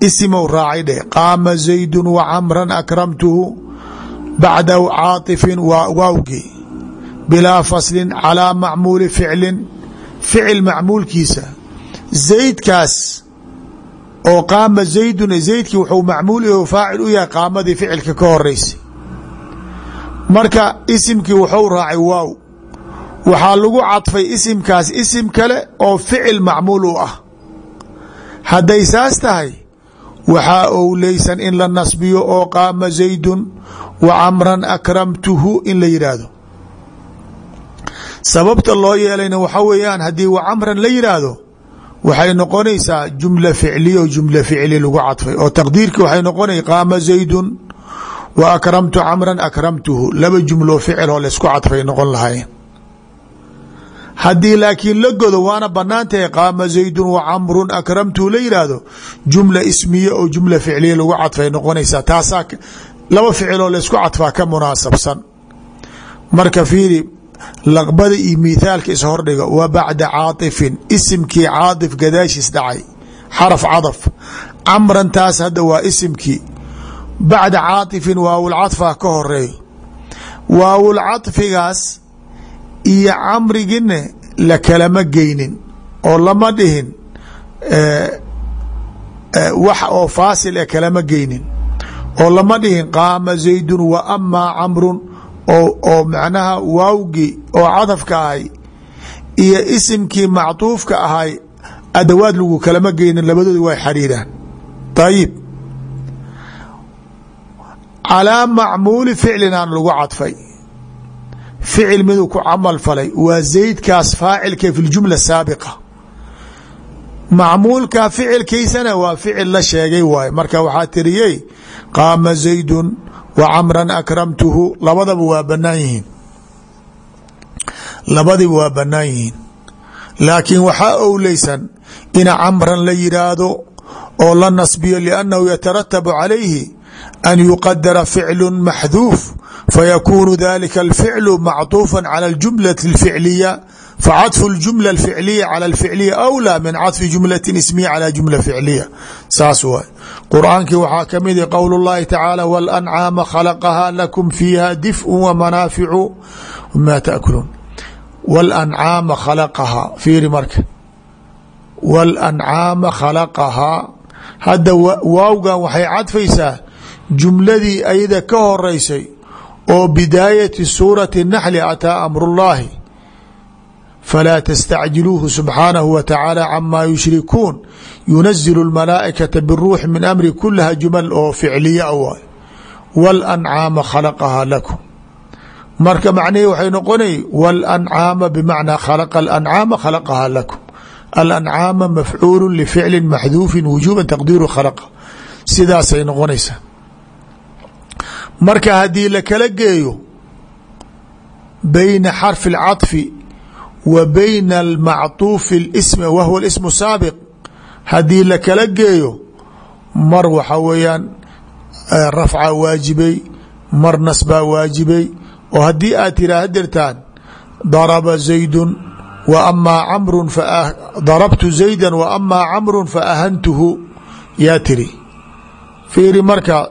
isimou raacay dheh qaama zaydun wa camran akramtuhu bacda caaطifin waa waawgii bilaa faslin calىa macmuuli ficlin. Ficil macmuulkiisa. Zaydkaas oo qaama zaydun zaydkii wuxuu macmuul iho faacil u yahay qaamadii ficilka ka horeysay marka isimkii wuxuu raacay waaw waxaa lagu cadfay isimkaas isim kale oo ficil macmuul u ah. Hadday saas tahay waxaa owleysan in la nasbiyo oo qaama zaydun wa camran akramtuhu in la yidhaahdo sababta loo yeelayna waxa weeyaan haddii wa camran la yidhaahdo waxay noqonaysaa jumla ficliya oo jumla ficli lagu cadfay oo taqdiirki waxay noqonay qaama zaydun wa akramtu camran akramtuhu. Laba jumloo ficil oo laysku cadfay noqon lahayn haddii laakiin la godo waana bannaan tahay qaama zaydun wacamru akramtu la yidhaahdo jumla ismiya oo jumla ficliya lagu cadfay noqonaysaa. Taasaa laba ficiloo laysku cadfaa ka munaasabsan. Marka fiiri laqbada iyo miithaalka ishordhiga wa bacda caaifin isimkii caaif gadaashiis dhacay. Xaraf cadaf. Camran taas hadda waa isimkii. Bacda caaifin waawulcadfaa ka horeeyo waawulcadfigaas iyo camrigina la kalama geynin oo lama dhihin wax oo faasil e kalama geynin oo lama dhihin qaama zaydun wa amaa camrun oo macnaha waawgii oo cadafka ahay iyo isimkii macطuufka ahay adawaad lagu kalama geynin labadooda way xariiraan. Ayib calaa macmuuli ficlinaan lagu cadfay ficil miduu ku camal falay waa zaydkaas faacilka fi ljumla saabiqa macmuulka ficilkiisana waa ficil la sheegay waaye marka waxaa tiriyey qaama zaydun wa camran akramtuhu labadaba waa banaan yihiin labadiba waa banaan yihiin laakiin waxaa owleysan ina camran la yidhaahdo oo la nasbiyo liannahu yataratabu calayhi an yuqadara ficlu maxduuf fayakunu dalika alficlu macطuufa cala اljumlati اlficliya facadfu اljumla اlficliya cala اlficliya awlaa min cadfi jumlati ismiya cala jumla ficliya saas waay qur'aankii waxaa ka midi qowl اllahi tacaala walancaama khalaqahaa lakum fiiha difءu wamanaaficu ma taakuluun walancaama khalaqahaa fiiri marka walancaama khalaqahaa hadda waawgan waxay cadfaysaa jumladii ayada ka horeysay oo bidaayati suurati naxli ataa amrullaahi falaa tastacjiluuhu subxaanahu wa tacaala camaa yushrikuun. Yunazilu lmalaa'ikata biruuxi min amri kulaha jumal oo ficliya waay walancaama khalaqahaa lakum. Marka macnihii waxay noqonay walancaama bimacnaa khalaqa alancaama khalaqahaa lakum. Alancaama mafcuulu lificli maxduufin wujuuba taqdiiru khalaqa. Sidaasay noqonaysaa marka haddii la kala geeyo bayna xarfi اlcaطfi wa bayna almacطuufi اsm wa huwa اsmu saabiq haddii la kala geeyo mar waxa weeyaan rafca waajibay mar nasbaa waajibay oo haddii aad tiraah dirtaan daraba zaydun wa amaa camru darabtu zayda wa amaa camru faahantuhu yaa tiri fiiri marka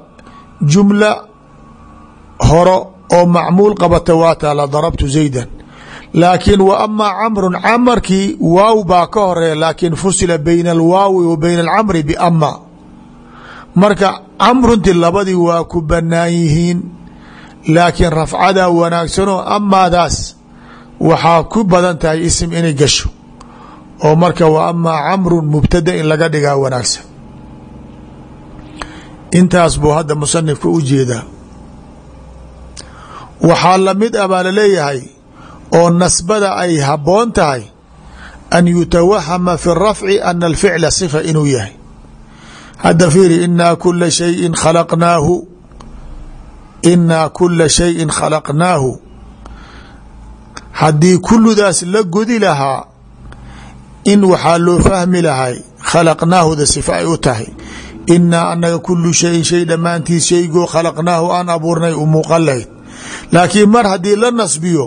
jumla horo oo macmuul qabata waa taala darabtu zaydan. Laakiin wa amaa camrun camarkii waaw baa ka horreeya laakiin fusila bayna alwaawi wa bayna alcamri biama marka camrunti labadii waa ku banaan yihiin laakiin rafcadaa wanaagsanoo amaadaas waxaa ku badan tahay isim inay gasho. Oo marka wa amaa camrun mubtada in laga dhigaa wanaagsan. Intaas buu hadda musanifka u jeedaa waxaa la mid a baa la leeyahay oo nasbada ay habboon tahay an yutawahama fi rafci ana alficla sifa inuu yahay. Hadda fiiri inaa kula shayin khalaqnaahu. Inaa kula shayin khalaqnaahu. Haddii kuludaas la godi lahaa in waxaa loo fahmi lahay khalaqnaahuda sifa ay u tahay. Inaa anaga kulu shayin shay dhammaantiis shaygoo khalaqnaahu aan abuurnay u muuqan lahayd laakiin mar haddii la nasbiyo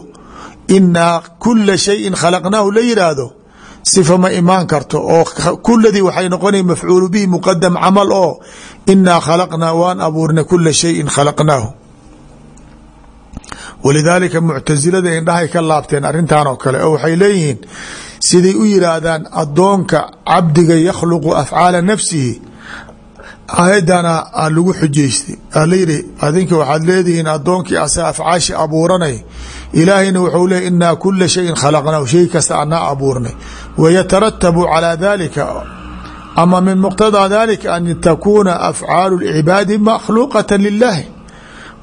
inaa kula shayin khalaqnaahu la yidhaahdo sifa ma imaan karto. Oo kuladii waxay noqona mafcuulu bihi muqadam camal oo inaa khalaqnaa waan abuurnay kula shayin khalaqnaahu. Walidaalika muctasilada indhahay ka laabteen arrintan oo kale oo waxay leeyihiin siday u yidhaahdaan addoonka cabdiga yakhluqu afcaala nafsihi aayadana aa lagu xujaystay. Aa layidhi adinka waxaad leedihiin addoonkii asaga afcaashi abuuranay. Ilaahayna wuxuu leey inaa kula shayin khalaqnaahu. Shay kasta anaa abuurnay. Wayataratabu calaa dalika ama min muqtadaa dalika an takuuna afcaalu lcibaadi makhluuqata lilaahi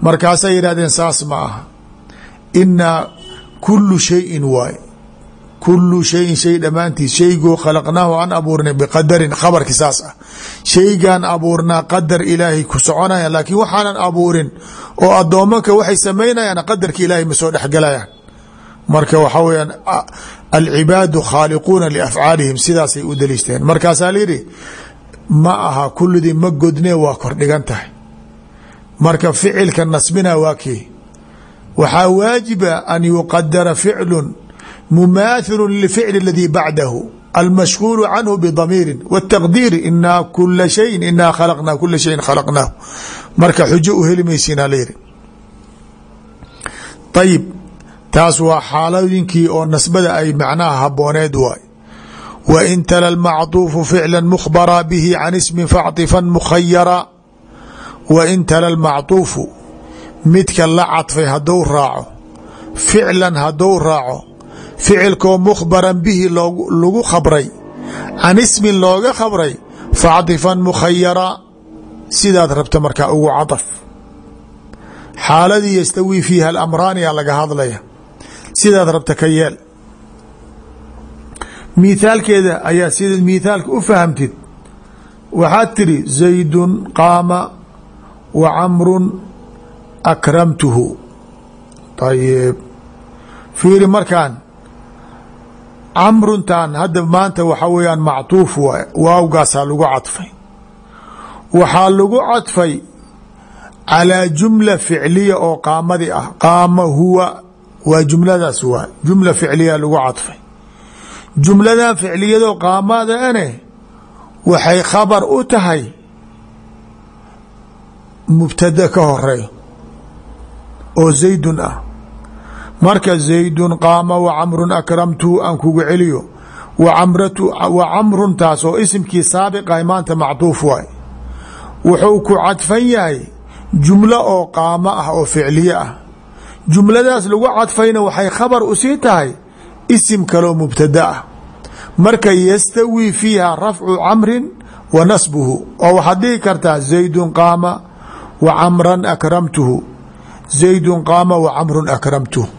markaasay yidhahdeen saas ma aha. Inaa kulu shayin waay. Kulu shayin shay dhammaantiis shaygoo khalaqnaahu aan abuurnay biqadarin khabarki saas ah shaygaan abuurnaa qadar ilaahay ku soconaya laakiin waxaanan abuurin oo addoomanka waxay samaynayaan qadarka ilaahay ma soo dhexgalayaan. Marka waxaa weyaan alcibaadu khaaliquuna liafcaalihim sidaasay u daliishteen. Markaasaa layidhi ma aha kulidii ma godne waa kordhigan tahay. Marka ficilka nasbina waa kii. Waxaa waajiba an yuqadara ficlu mumaahilu lficl اladii bacdahu almashhuul canhu bdamiiri wtaqdiiri inaa kula shayin inaa khalaqnaa kula shayin khalaqnaahu marka xujo u helimaysiinaa layihi ayib taas waa xaalooyinkii oo nasbada ay macnaha habooneed waay wain tala lmacduufu ficla mukhbara bihi can ismin facطifan mukhayara wain tala lmacduufu midka la cadfay hadou raaco ficlan hadou raaco ficilkoo mukhbaran bihi lagu khabray can ismin looga khabray facطifan mukhayara sidaad rabta markaa ugu cadaf. Xaaladii yastawii fiiha alamraaniyaa laga hadlaya. Sidaad rabta ka yeel. Miithaalkeeda ayaa sida miithaalka u fahamtid. Waxaad tidhi zaydun qaama wa camrun akramtuhu. Ayib fiiri markaan camruntan hadda maanta waxaa weeyaan mactuuf waay waawgaasaa lagu cadfay. Waxaa lagu cadfay calaa jumla ficliya oo qaamadii ah qaama huwa waa jumladaas waa jumla ficliya lagu cadfay. Jumladan ficliyadoo qaamadaane waxay khabar u tahay mubtada ka horeeyo oo zaydun ah marka zaydun qaama wa camrun akramtuhu aan kugu celiyo. Wa camruntaas oo isimkii saabiqahay maanta macduuf waay. Wuxuu ku cadfan yahay jumlo oo qaamo ah oo ficliye ah. Jumladaas lagu cadfayna waxay khabar u sii tahay isim kaloo mubtada ah. Marka yastawii fiiha rafcu camrin wa nasbuhu. Oo waxaad dhihi kartaa zaydun qaama wa camran akramtuhu. Zaydun qaama wa camrun akramtuhu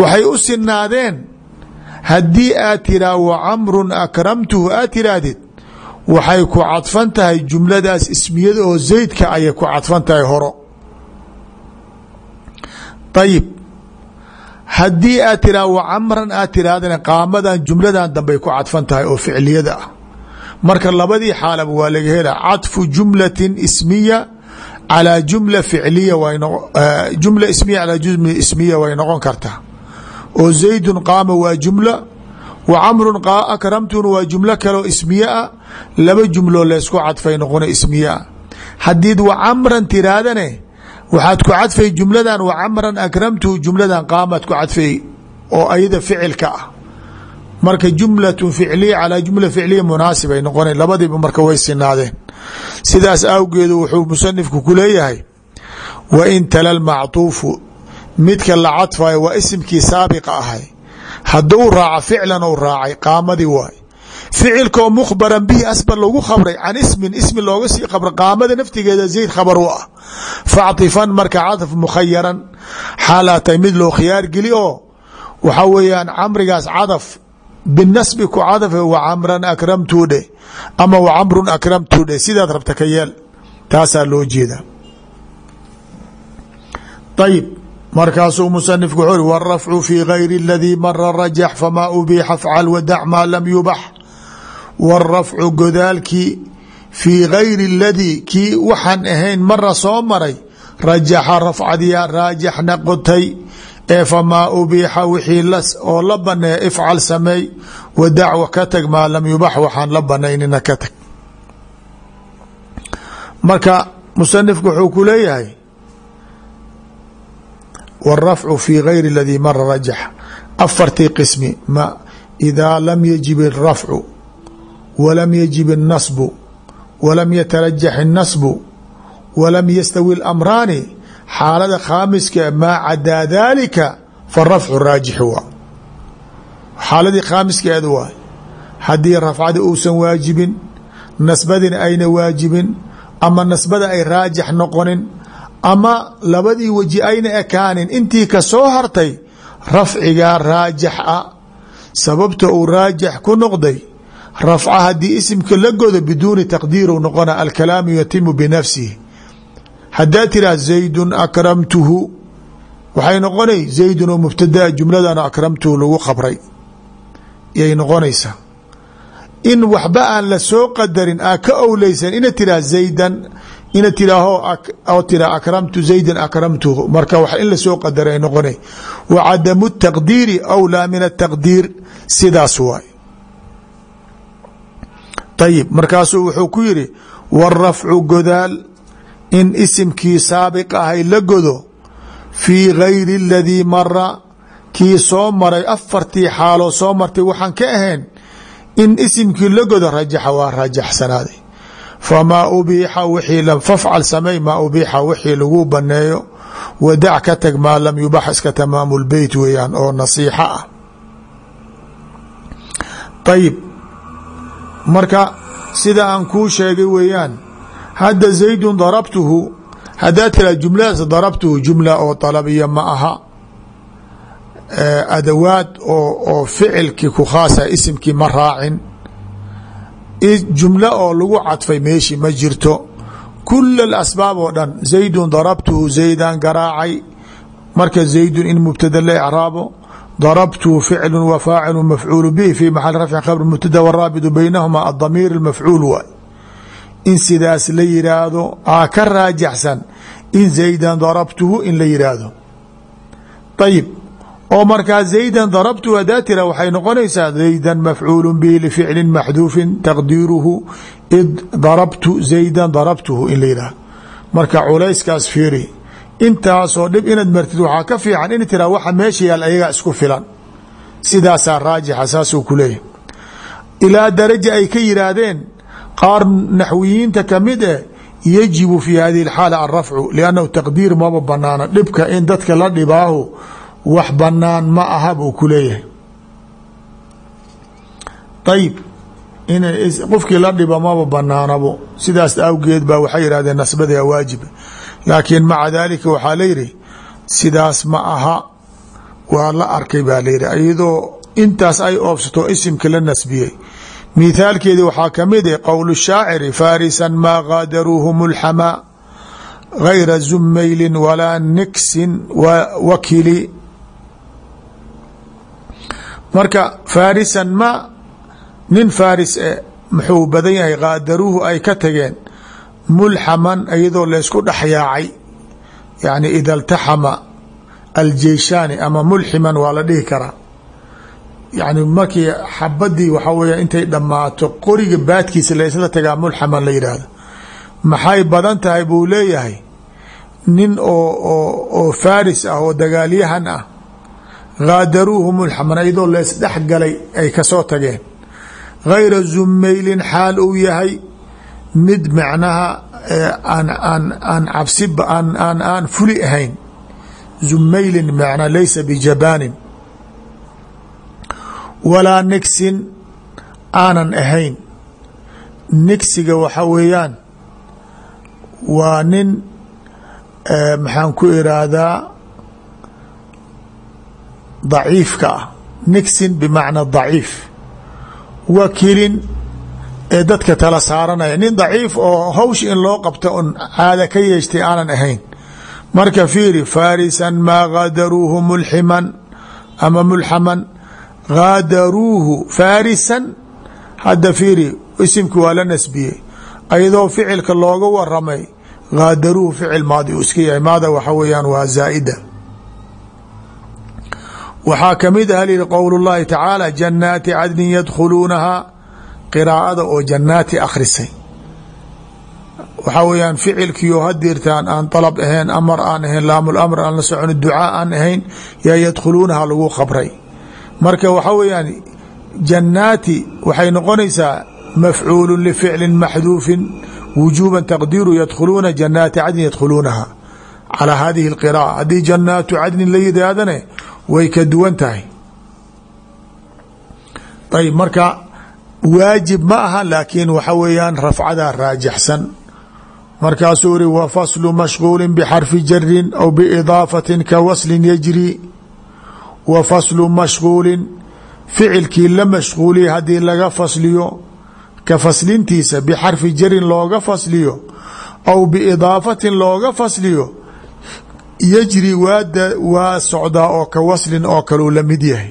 waxay u sinaadeen haddii aad tiraa wa camrun akramtuhu aad tiraahdid waxay ku cadfan tahay jumladaas ismiyada oo zaydka ayay ku cadfan tahay horo ayib haddii aad tiraa wa camran aad tirahdana qaamadan jumladan dambay ku cadfan tahay oo ficliyada ah. Marka labadii xaalaba waa laga hela cadfu jumlatin ismiya calaa jumla ficliya jumla ismiya calaa jumla ismiya way noqon kartaa oo zaydun qaama waa jumla wa camrun akramtuna waa jumlo kaleo ismiye ah laba jumloo leysku cadfay noqona ismiye ah. Haddiid wa camran tirahdane waxaad ku cadfay jumladan wa camran akramtuhu jumladan qaamaad ku cadfay oo ayada ficilka ah. Marka jumlatu ficliya calaa jumla ficliya munaasibay noqona labadiiba marka way sinaadeen. Sidaas awgeedu wuxuu musanifku ku leeyahay wa in tala lmactuufu midka la cadfayo waa isimkii saabiqa ahay. Hadduu raaco ficlan ou raacay qaamadii waay. Ficilkoo mukhbaran bihi asbar lagu khabray can ismin ismi looga sii qabray qaamada naftigeeda zayd khabar u ah. Factifan marka cadf mukhayaran xaalaatay mid loo khiyaar geli oo waxaa weeyaan camrigaas cadaf binasbi ku cadafe wa camran akramtuu dheh ama wa camrun akramtuu sidaad rabta ka yeel taasaa loo jeeda ayib markaasuu musanifku wuxuu uri wاrafcu fi gayri اladii mara rajax famaa ubiixa fcal wadac maa lam yubax wاrafcu godaalkii fii gayri اladii kii waxaan ahayn mara soo maray rajaxa rafcadiyaa raajix noqotay ee famaa ubiixa wixii oo la baneeya ifcal sameey wadac ka tag maa lam yubax waxaan la banaynina ka tag marka musanifku wuxuu ku leeyahay wاrafcu fi gayri اladii mara rajax afartii qismi ma idaa lam yajib الrafcu walam yajib الnasbu walam yatarajax الnasbu walam yastawi اlamraani xaalada khaamiska maa cadaa dalika farafcu raajixi waa xaaladii khaamiskeeda waay haddii rafcada uusan waajibin nasbadina ayna waajibin ama nasbada ay raajix noqonin ama labadii weji ayna ekaanin intii ka soo hartay rafcigaa raajix a. Sababta uu raajix ku noqday rafca haddii isimka la godo biduuni taqdiiru noqona alkalaamu yatimu binafsihi. Haddaa tiraa zaydun akramtuhu. Waxay noqonay zaydun oo mubtadaa jumladan akramtuhu lagu qabray. Yay noqonaysaa in waxba aan la soo qadarin aa ka owleysan ina tiraa zaydan ina tiraaho oo tiraa akramtu zaydan akramtuhu. Marka wax in la soo qadaray ay noqona wa cadamu taqdiiri awlaa min ataqdiir sidaas waay. Ayib markaasuu wuxuu ku yidhi warafcu godaal in isimkii saabiq ahay la godo fii gayri aladii mara kii soo maray afartii xaaloo soo martay waxaan ka ahayn in isimkii la godo rajaxa waa rajaxsanaaday famaa ubiixa wixii fafcal samey maa ubiixa wixii lagu baneeyo wadac ka tag maa lam yubax iska tamaamu lbeyt weeyaan oo nasiixo ah ayib marka sida aan kuu sheegay weeyaan hadda zaydun darabtuhu haddaa tiraa jumladaas darabtuhu jumla oo dalabiya ma aha adawaad oo ficilkii ku khaasa isimkii ma raacin jumlo oo lagu cadfay meeshii ma jirto. Kula alasbaab oo dhan zaydun darabtuhu zaydan garaacay. Marka zaydun in mubtada la ecraabo darabtuhu ficlu wa faacilu mafcuulu bihi fi maxali rafci khabr mubtada waraabidu baynahuma adamiir mafcuul waay in sidaas la yiraahdo aa ka raajaxsan in zaydan darabtuhu in la yiraahdo. Ayib oo markaa zaydan darabtuhu hadaa tira waxay noqonaysaa zaydan mafcuulu bihi lificlin maxduufin taqdiiruhu id darabtu zaydan darabtuhu in marka culayskaas fiiri intaasoo dhib inaad martid waxaa ka fiican in tiraa waxa meesha yaal ayagaa isku filan. Sidaasaa raajixa saasuu ku leeyahy ilaa daraja ay ka yiraahdeen qaar naxwiyiinta ka mid eh yajibu fi hadihi اxaala alrafcu liannahu taqdiir maba banaano dhibka in dadka la dhibaahu wax banaan ma aha buu ku leeyahay. Ayib in qofkii la dhiba maba banaanabo sidaas awgeed ba waxay yihahdeen nasbada waajiba laakiin maca dalika waxaa layihi sidaas ma aha waa la arkay baa layihi iyadoo intaas ay oobsato isimka la nasbiyey. Mithaalkeedi waxaa ka mid ah qowl shaaciri farisan maa gaadaruuhu mulxamaa gayra zumaylin walaa niksin wakili marka farisan ma nin faris e muxuu badan yahay gaadaruuhu ay ka tageen mulxaman iyadoo laysku dhexyaacay yani ida ltaxama aljeyshaani ama mulximan waa la dhihi karaa. Yani markii xabadii waxaa weya intay dhammaato qoriga baadkiisa laysla tagaa mulxaman la yidhaahdo. Maxay badan tahay buu leeyahay nin oo oo faris ah oo dagaalyahan ah gaadaruuhu mulxaman iyadoo leys dhex galay ay ka soo tageen gayra zumaylin xaal uu yahay mid macnaha aan cabsi aan fuli ahayn zumaylin macnaa laysa bijabaanin walaa nigsin aanan ahayn nigsiga waxa weeyaan waa nin maxaan ku iraahdaa daciifka ah. Nigsin bimacna daciif. Wakilin ee dadka tala saaranaya. Nin daciif oo hawsh in loo qabto un caada ka yeeshtay aanan ahayn. Marka fiiri farisan maa gaadaruuhu mulximan ama mulxaman? Gaadaruuhu farisan hadda fiiri isimki waa la nasbiyey ayadoo ficilka looga waramay gaadaruuhu ficil maadi uu iska yahay. Maada waxa weeyaan waa zaa'ida waxaa ka mid ah lihi qowl اllahi tacaala janaati cadnin yadkhuluunahaa qiraa'ada oo janaati akhrisay. Waxaa weyaan ficilkiio hadirtaan aan dalab ahayn amar aan ahayn laamul amr aan la socon ducaa aan ahayn yaa yadkhuluunaha lagu qabray marka waxaa weyaan janaati waxay noqonaysaa mafcuulu lificli maxduufin wujuuba taqdiiru yadkhuluuna janaati cadnin yadkhuluunaha. Calaa hadihi اlqira'a haddii janaatu cadnin la yidhaahdane way ka duwan tahay. Ayb marka waajib ma aha laakiin waxa weeyaan rafcadaa raajixsan. Markaasuu iri wa faslu mashguuli bxarfi jarin aw biidaafatin ka waslin yajri. Wa faslu mashguulin ficilkii la mashquuliyay haddii laga fasliyo ka faslintiisa bixarfi jarin looga fasliyo aw biidaafatin looga fasliyo yajri waa socdaa oo ka waslin oo kaleu la mid yahay.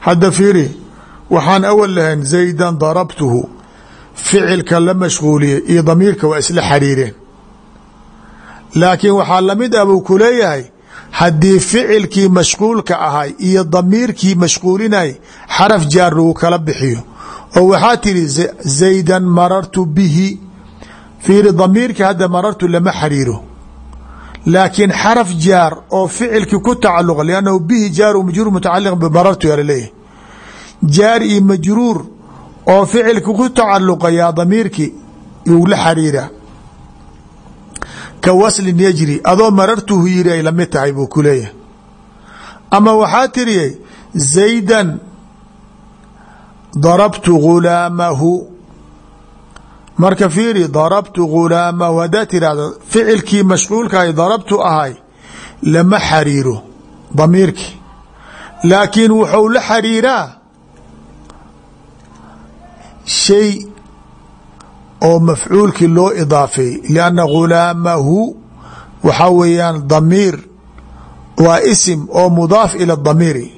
Hadda fiiri waxaan awal lahayn zaydan darabtuhu ficilka la mashquuliyey iyo damiirka waa isla xariireen. Laakiin waxaa la mid ah buu ku leeyahay haddii ficilkii mashquulka ahay iyo damiirkii mashquulinay xaraf jaar lagu kala bixiyo. Oo waxaa tidhi zaydan marartu bihi. Fiiri damiirka hadda marartu lama xariiro laakiin xaraf jaar oo ficilkii ku tacaluqa liannahu bihi jaar majruur mutacaliq bimarartu yaa la leeyahay. Jaar iyo majruur oo ficilki ku tacaluqa yaa damiirkii yuu la xariiraa. Ka waslin yajri adoo marartuhu yiri ay la mid tahay buu ku leeyahay. Ama waxaa tiriyey zaydan darabtu gulaamahu marka fiiri darabtu gulaamahu haddaa tirahdo ficilkii mashquulkahay darabtu ahay lama xariiro damiirkii. Laakiin wuxuu la xariiraa shay oo mafcuulkii loo idaafeeyey lianna gulaamahu waxaa weeyaan damiir waa isim oo mudaaf ila damiiri.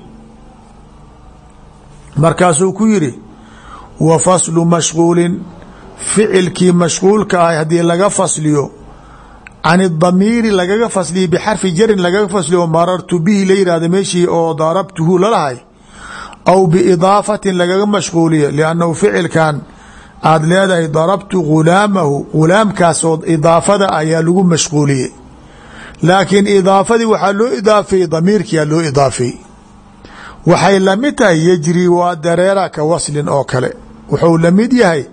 Markaasuu ku yidhi wa faslu mashquulin ficilkii mashquulka ahay haddii laga fasliyo can idamiiri lagaga fasliyo bixarfi jarin lagaga fasliyo marartu bihi la yihahdo meeshii oo darabtuhu lalahay aw biidaafatin lagaga mashquuliyo liannahu ficilkan aada leedahay darabtu gulaamahu gulaamkaasoo idaafada ayaa lagu mashquuliyey. Laakiin idaafadii waxaa loo idaafeeyey damiirkiyaa loo idaafeeyey waxay la mid tahay yejri waa dareera ka waslin oo kale. Wuxuu la mid yahay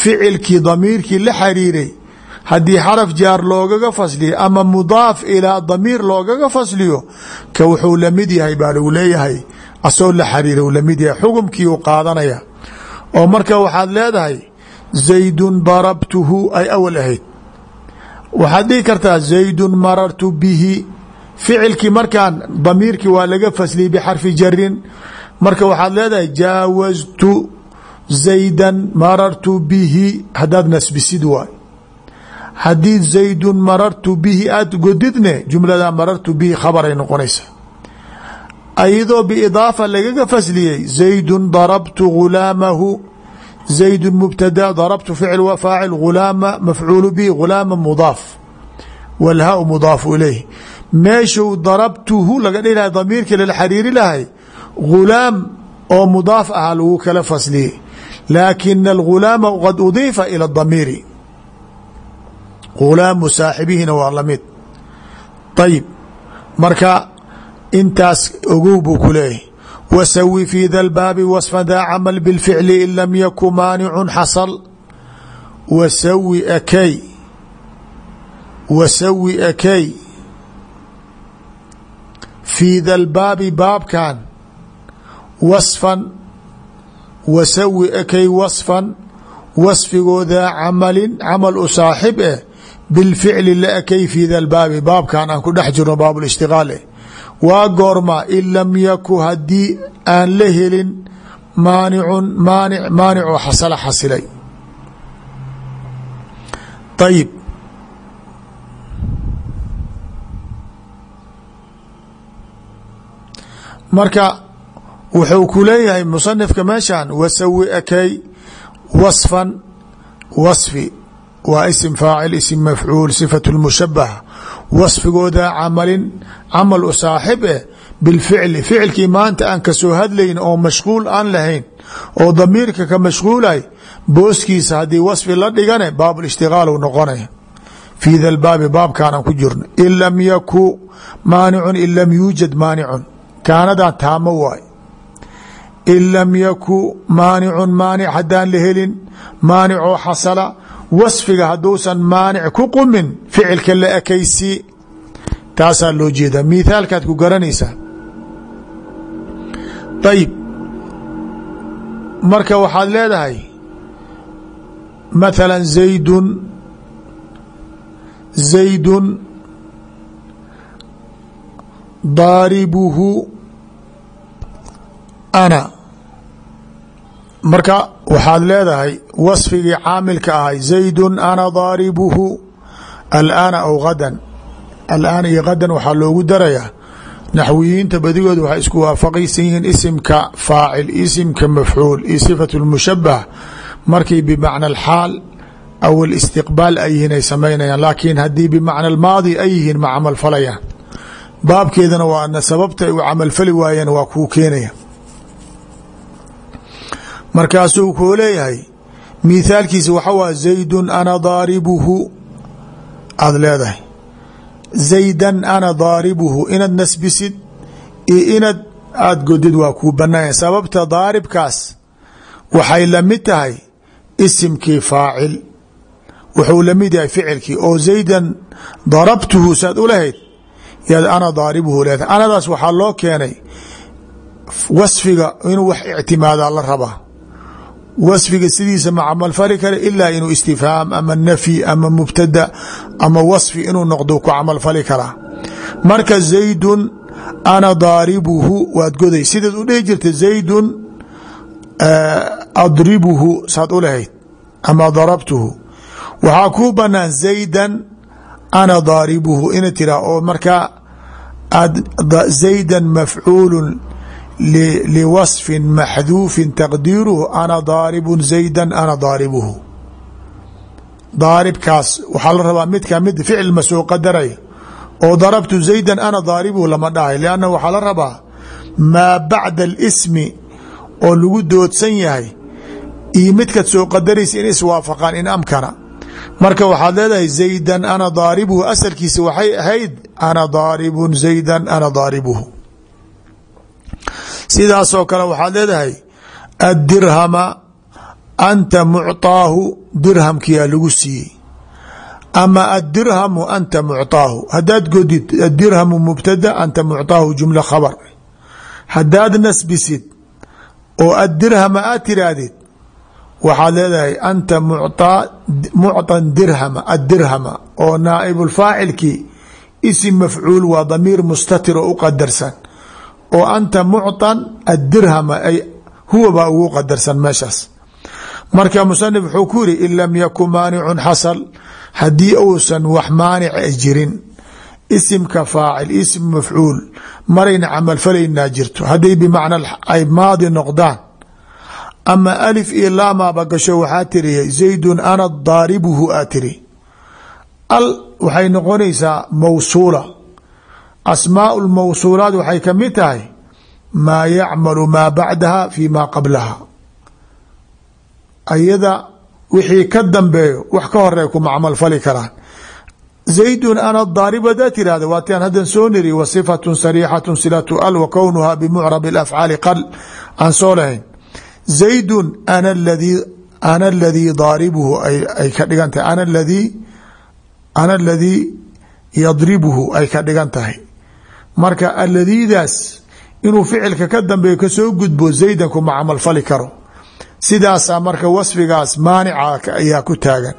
ficilkii damiirkii la xariiray haddii xaraf jaar loogaga fasliyo ama mudaaf ilaa damiir loogaga fasliyo ka wuxuu la mid yahay baa lagu leeyahay. Asoo la xariira la mid yahay xukumkii uu qaadanaya. Oo marka waxaad leedahay zaydun darabtuhu ay awal ahayd. Waxaad dhihi kartaa zaydun marartu bihi. Ficilkii markaan damiirkii waa laga fasliyey bixarfi jarin marka waxaad leedahay jaawaztu zaydan marartu bihi haddaad nasbisid waay haddii zaydun marartu bihi aad godidne jumlada marartu bihi khabaray noqonaysa ayadoo biidaafa lagaga fasliyey zaydun darabtu gulaamahu zaydun mubtada darabtu ficil faacil gulaama mafcuulu bihi gulaama mudaaf walhaa mudaafu ilayh meeshuu darabtuhu laga dhihi lahay damiirkii lala xariiri lahay gulaam oo mudaaf aha lagu kala fasliyey laakina algulaama qad udiifa ila damiiri gulaamu saaxibihina waa la mid ayib marka intaas ogow buu ku leeyahy wasawi fi da lbaabi wasfa daa camal bilficli in lam yaku maanicun xasal wasawi akay wasawi akay fii da lbaabi baabkan wasfan wasawi akay wasfan wasfigoodaa camalin camal u saaxib eh bilficli la akay fii da lbaabi baabkan aan ku dhex jirno baabulishtiqaal eh. Waa goorma in lam yaku haddii aan la helin maanicun maanic maanicoo xasala xasilay. Marka wuxuu ku leeyahay musanifka meeshan wasawi akay wasfan wasfi. Waa isim faacil isim mafcuul sifatu lmushabaha wasfigooda camalin camal u saaxib eh bilficli. Ficilkii maanta aan ka soo hadlayn oo mashquul aan lahayn oo damiirka ka mashquulay booskiisa haddii wasfi la dhigane baabulishtigaal noqonaya fii da lbaabi baabkaanaan ku jirno in yaku maanicun in lam yuujad maanicun kaanadan taamo waay in lam yaku maanicun maanic haddaan la helin maanicoo xasala wasfiga hadduusan maanic ku qumin ficilka la ekaysii taasaa loo jeedaa mithaalkaad ku garanaysaa ayib marka waxaad leedahay mathala zaydun zaydun daaribuhu ana marka waxaad leedahay wasfigii caamilka ahay zaydun ana daaribuhu. Alaana aw gadan alaana iyo gadan waxaa loogu darayaa naxwiyiinta badigood waxay isku waafaqaysan yihiin isimka faacil isimka mafcuul iyo sifat lmushabah markay bimacna alxaal aw alistiqbaal ay yihiin ay samaynayaan laakiin haddii bimacna almaadi ay yihiin ma camal falayaan. Baabkeedana waa ana sababta ay u camalfali waayeen waa kuu keenaya markaasuu kuu leeyahay mithaalkiisa waxa waa zaydun ana daaribuhu. Aada leedahay. Zaydan ana daaribuhu. Inaad nasbisid iyo inaad aada godid waa kuu banaanya sababta daaribkaas waxay la mid tahay isimkii faacil. Wuxuu la mid yahay ficilkii oo zaydan darabtuhu saad u lahayd yaad ana daaribuhu leedahay. Anadaas waxaa loo keenay wasfiga inuu wax ictimaadaa la rabaa wasfiga sidiisa ma camalfali kara ilaa inuu istifhaam ama nafyi ama mubtada ama wasfi inuu noqdo ku camalfali karaa marka zaydun ana daaribuhu waad goday. Sidaad u dhihi jirta zaydun adribuhu saad u lahayd ama darabtuhu. Waxaa kuu banaan zaydan ana daaribuhu ina tiraa oo markaa zaydan mafcuulu liwasfi maxduufin taqdiiruhu ana daaribu zayda ana daaribuhu. Daaribkaas waxaa la rabaa midka mid ficil ma soo qadaray oo darabtu zaydan ana daaribuhu lama dhahay lianna waxaa la rabaa maa bacda alismi oo lagu doodsan yahay iyo midkaad soo qadaraysa in iswaafaqaan in amkana. Marka waxaad leedahay zaydan ana daaribuhu asalkiisa waxay ahayd ana daaribun zaydan ana daaribuhu sidaasoo kale waxaad leedahay addirhama anta mucطaahu dirhamkiyaa lagu siiyey ama addirhamu anta mucطaahu haddaad godid addirhamu mubtada anta mucطaahu jumla khabar haddaad nasbisid oo addirhama aad tiraahdid waxaad leedahay anta mucطan dirhama addirhama oo naaibulfaacilkii isim mafcuul waa damiir mustatir oo u qadarsan oo anta mucطan addirhama ay huwa baa ugu qadarsan meeshaas. Marka musanif wuxuu ku yiri in lam yakun maanicun xasal haddii uusan wax maanica jirin isimka faacil isim mafcuul marayna camalfalaynaa jirto. Hadday bimacna ay maadi noqdaan ama alif iyo laamaaba gasho waxaa tiriyay zaydun ana daaribuhu aa tiri. Al waxay noqonaysaa mawsuula asmaau lmawsuulaat waxay ka mid tahay maa yacmalu maa bacdaha fi ma qablaha. Ayada wixii ka dambeeyo wax ka horey kuma camal fali karaan. Zaydun ana daarib hadaa tirahda waatiaan haddan soo niri wa sifatun sariixatu silatu al wa kownuha bimucrab afcaali qal aan soo lahayn. Zaydun ana ladii ana aladii daaribuhu ay ka dhigan tahay. Ana ladii ana aladii yadribuhu ay ka dhigan tahay marka aladiidaas inuu ficilka ka dambeeyo ka soo gudbo zaydan kuma camal fali karo. Sidaasaa marka wasfigaas maanica ayaa ku taagan.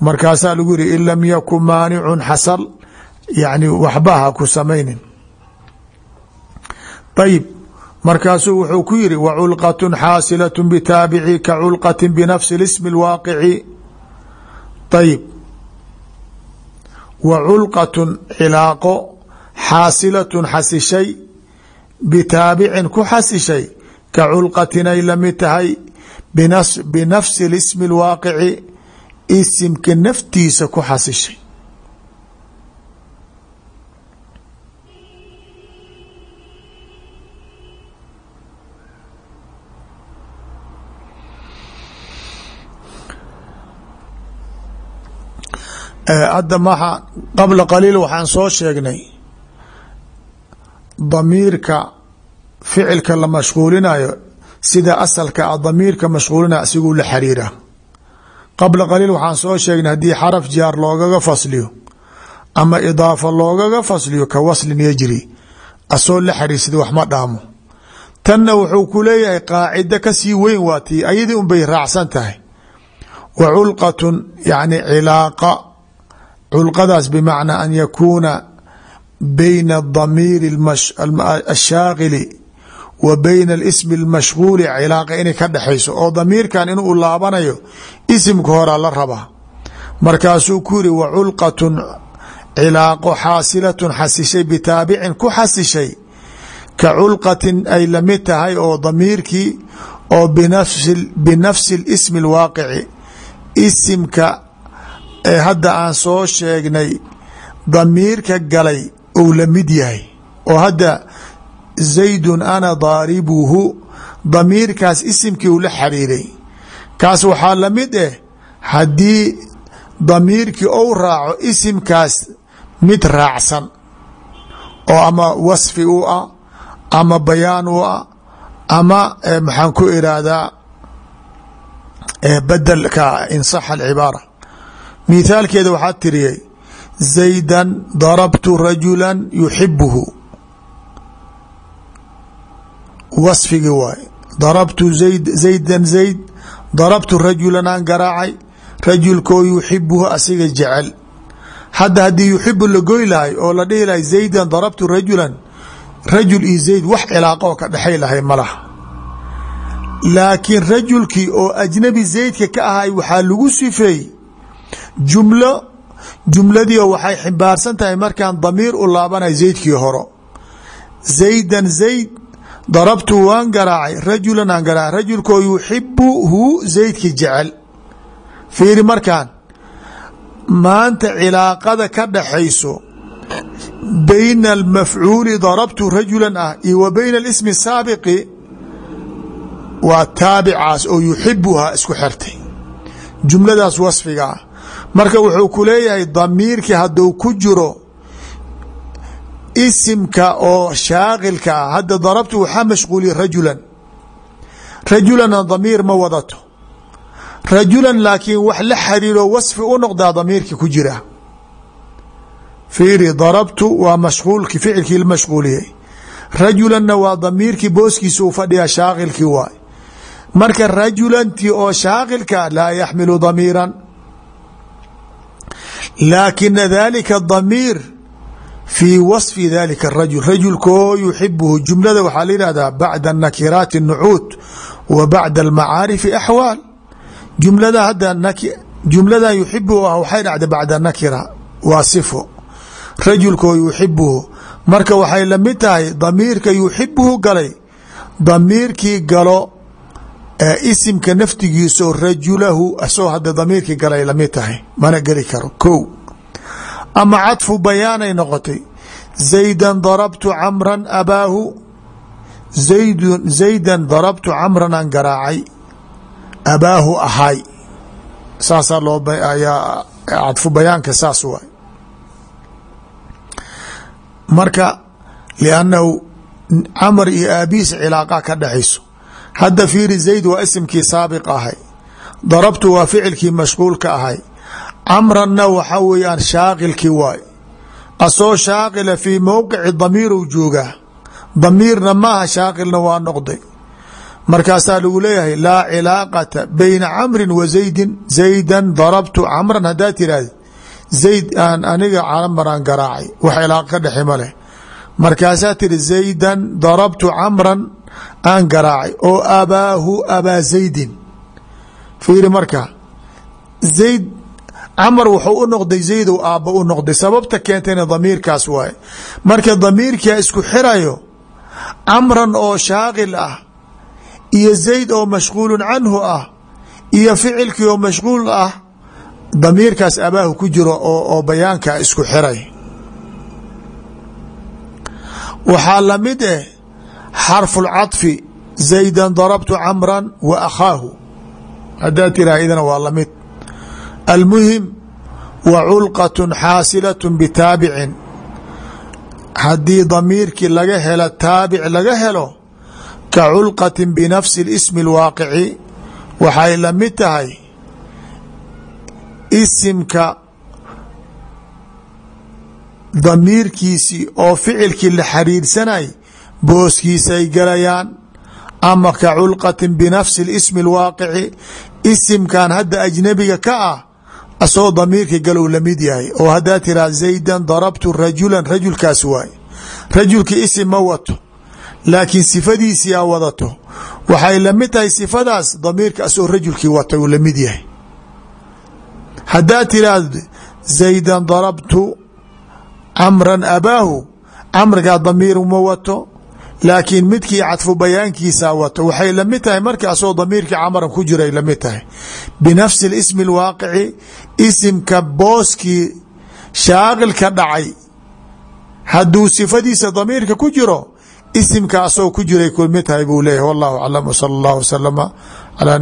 Markaasaa lagu yiri in lam yakun maanicun xasal yani waxba ha ku samaynin. Ayib markaasuu wuxuu ku yiri waculqatun xaasilat bitaabici ka culqatin binafsi lismi lwaaqici ayib waculqatun cilaaqo xaasilatun xasishay bitaabicin ku xasishay ka culqatinay la mid tahay binafsi اsmi اlwaaqici isimka naftiisa ku xasishay. Hadda maxa qabla qaliil waxaan soo sheegnay damiirka ficilka la mashquulinayo sida asalka a damiirka mashquulinayo asiguu la xariira qabla qaliil waxaan soo sheegnay haddii xaraf jaar loogaga fasliyo ama idaafa loogaga fasliyo ka waslin yajri asoo la xariirsada wax ma dhaamo. Tanna wuxuu ku leeyahay qaacida ka sii weyn waa tii ayadii un bay raacsan tahay. Wa culqatun yani cilaaqa culqadaas bmacnaa an yakuuna bayna damiiri ashaaqili wa bayna alismi almashguuli cilaaqa inay ka dhexayso oo damiirkan inuu laabanayo isimka horaa la rabaa markaasuu ku yiri wa culqatun cilaaqo xaasilatun xasishay bitaabicin ku xasishay ka culqatin ay la mid tahay oo damiirkii oo binafsi اlismi اlwaaqici isimka ee hadda aan soo sheegnay damiirka galay ou la mid yahay. Oo hadda zaydun ana daaribuhu damiirkaas isimkii uu la xariiray kaas waxaa la mid eh haddii damiirkii ou raaco isimkaas mid raacsan oo ama wasfi u ah ama bayaan u ah ama maxaan ku iraahdaa bedelka insaxa alcibaara. Mithaalkeeda waxaa tiriyey zaydan darabtu rajula yuxibuhu wasfigii waay darabtu zaydan zayd darabtu rajulan aan garaacay rajulkoo yuxibuhu asiga jecel hadda haddii yuxibu la goy lahay oo la dhihi lahay zaydan darabtu rajulan rajul iyo zayd wax cilaaqo oo ka dhexay lahay ma laha laakiin rajulkii oo ajnabi zaydka ka ahay waxaa lagu sifeey jumlo jumladii oo waxay ximbaarsan tahay markaan damiir u laabanay zaydkii horo zaydan zayd darabtu waan garaacay rajulan aan garaacay. Rajulkoo yuxibuhu zaydki jecel. Fiiri markaan maanta cilaaqada ka dhaxayso bayna almafcuuli darabtu rajulan ah iyo wa bayna alismi saabiqi waa taabicaas oo yuxibuhaa isku xertay jumladaas wasfiga marka wuxuu ku leeyahay damiirkii hadduu ku jiro isimka oo shaaqilka ah hadda darabtu waxaa mashquuliya rajulan. Rajulana damiir ma wadato. Rajulan laakiin wax la xariiro wasfi u noqdaa damiirkii ku jira. Fiiri darabtu waa mashquulki ficilkii la mashquuliyey. Rajulanna waa damiirkii booskiisa u fadhiyaa shaaqilkii waay. Marka rajulantii oo shaaqilka laa yaxmilu damiiran laakina dalika damiir fii wasfi dalika rajul rajulkoo yuxibuhu jumlada waxaa la yihahdaa bacda nakiraati nucuud wa bacda almacaarifi axwaal jumlada hadda jumlada yuxibuhu ah waxay dhacda bacda nakira waa sifo rajulkoo yuxibuhu marka waxay la mid tahay damiirka yuxibuhu galay damiirkii galo isimka naftigiisao rajulahu asagoo hadda damiirkii galay la mid tahay mana geli karo. Ko ama cadfu bayaanay noqotay. Zaydan darabtu camran abaahu. Zaydan darabtu camran aan garaacay. Abaahu ahay. Saasaa loo ayaa cadfu bayaanka saas waay marka liannahu camar iyo aabiis cilaaqa ka dhexayso hadda fiiri zayd waa isimkii saabiq ahay. Darabtu waa ficilkii mashquulka ahay. Camranna waxaa weeyaan shaaqilkii waay. Asoo shaaqila fii mowqici damiiru joogaa damiirna maaha shaaqilna waa noqday. Markaasaa lagu leeyahay laa cilaaqata bayna camrin wa zaydin. Zaydan darabtu camran haddaa tiraahdi zayd aan aniga camaraan garaacay. Wax cilaaqa ka dhexi ma leh markaasaa tiri zaydan darabtu camran aan garaacay. Oo abaahu abaa zaydin. Fiiri marka zayd camar wuxuu u noqday zaydow aabba u noqday. Sababta keentayna damiirkaas waaye. Marka damiirkaa isku xirayo camran oo shaaqil ah iyo zayd oo mashquulun canhu ah iyo ficilkii oo mashquul ah damiirkaas abaahu ku jiro oo bayaanka isku xiray waxaa lamid eh xarfu lcaطfi zaydan darabtu camran wa akhaahu haddaa tiraa idana waa lamid almuhim wa culqat xaasilaة bitaabicin haddii damiirkii laga helo taabic laga helo ka culqati binafsi اsmi اlwaaqici waxay lamid tahay isimka damiirkiisii oo ficilkii la xariirsanay booskiisay galayaan. Ama ka culqati binafsi اsmi اlwaaqici isimkan hadda ajnabiga ka ah asagoo damiirka galow la mid yahay. Oo haddaa tiraa zaydan darabtu rajulan rajulkaas waay. Rajulkii isim ma wato laakiin sifadiisii a wadato. Waxay la mid tahay sifadaas damiirka asoo rajulkii wata uu la mid yahay. Haddaad tiraahdo zaydan darabtu camran abaahu camrigaa damiir uma wato laakiin midkii cadfu bayaankiisaa wato. Waxay la mid tahay marka asagoo damiirkii ku jiray la mid tahay. Binafsi ismi اlwaaqici isimka booskii shaaqilka dhacay. Hadduu sifadiisa damiirka ku jiro isimka asagoo ku jiray kumid tahay buu leeyahy wallahu aclam wsala اllah wslama calaa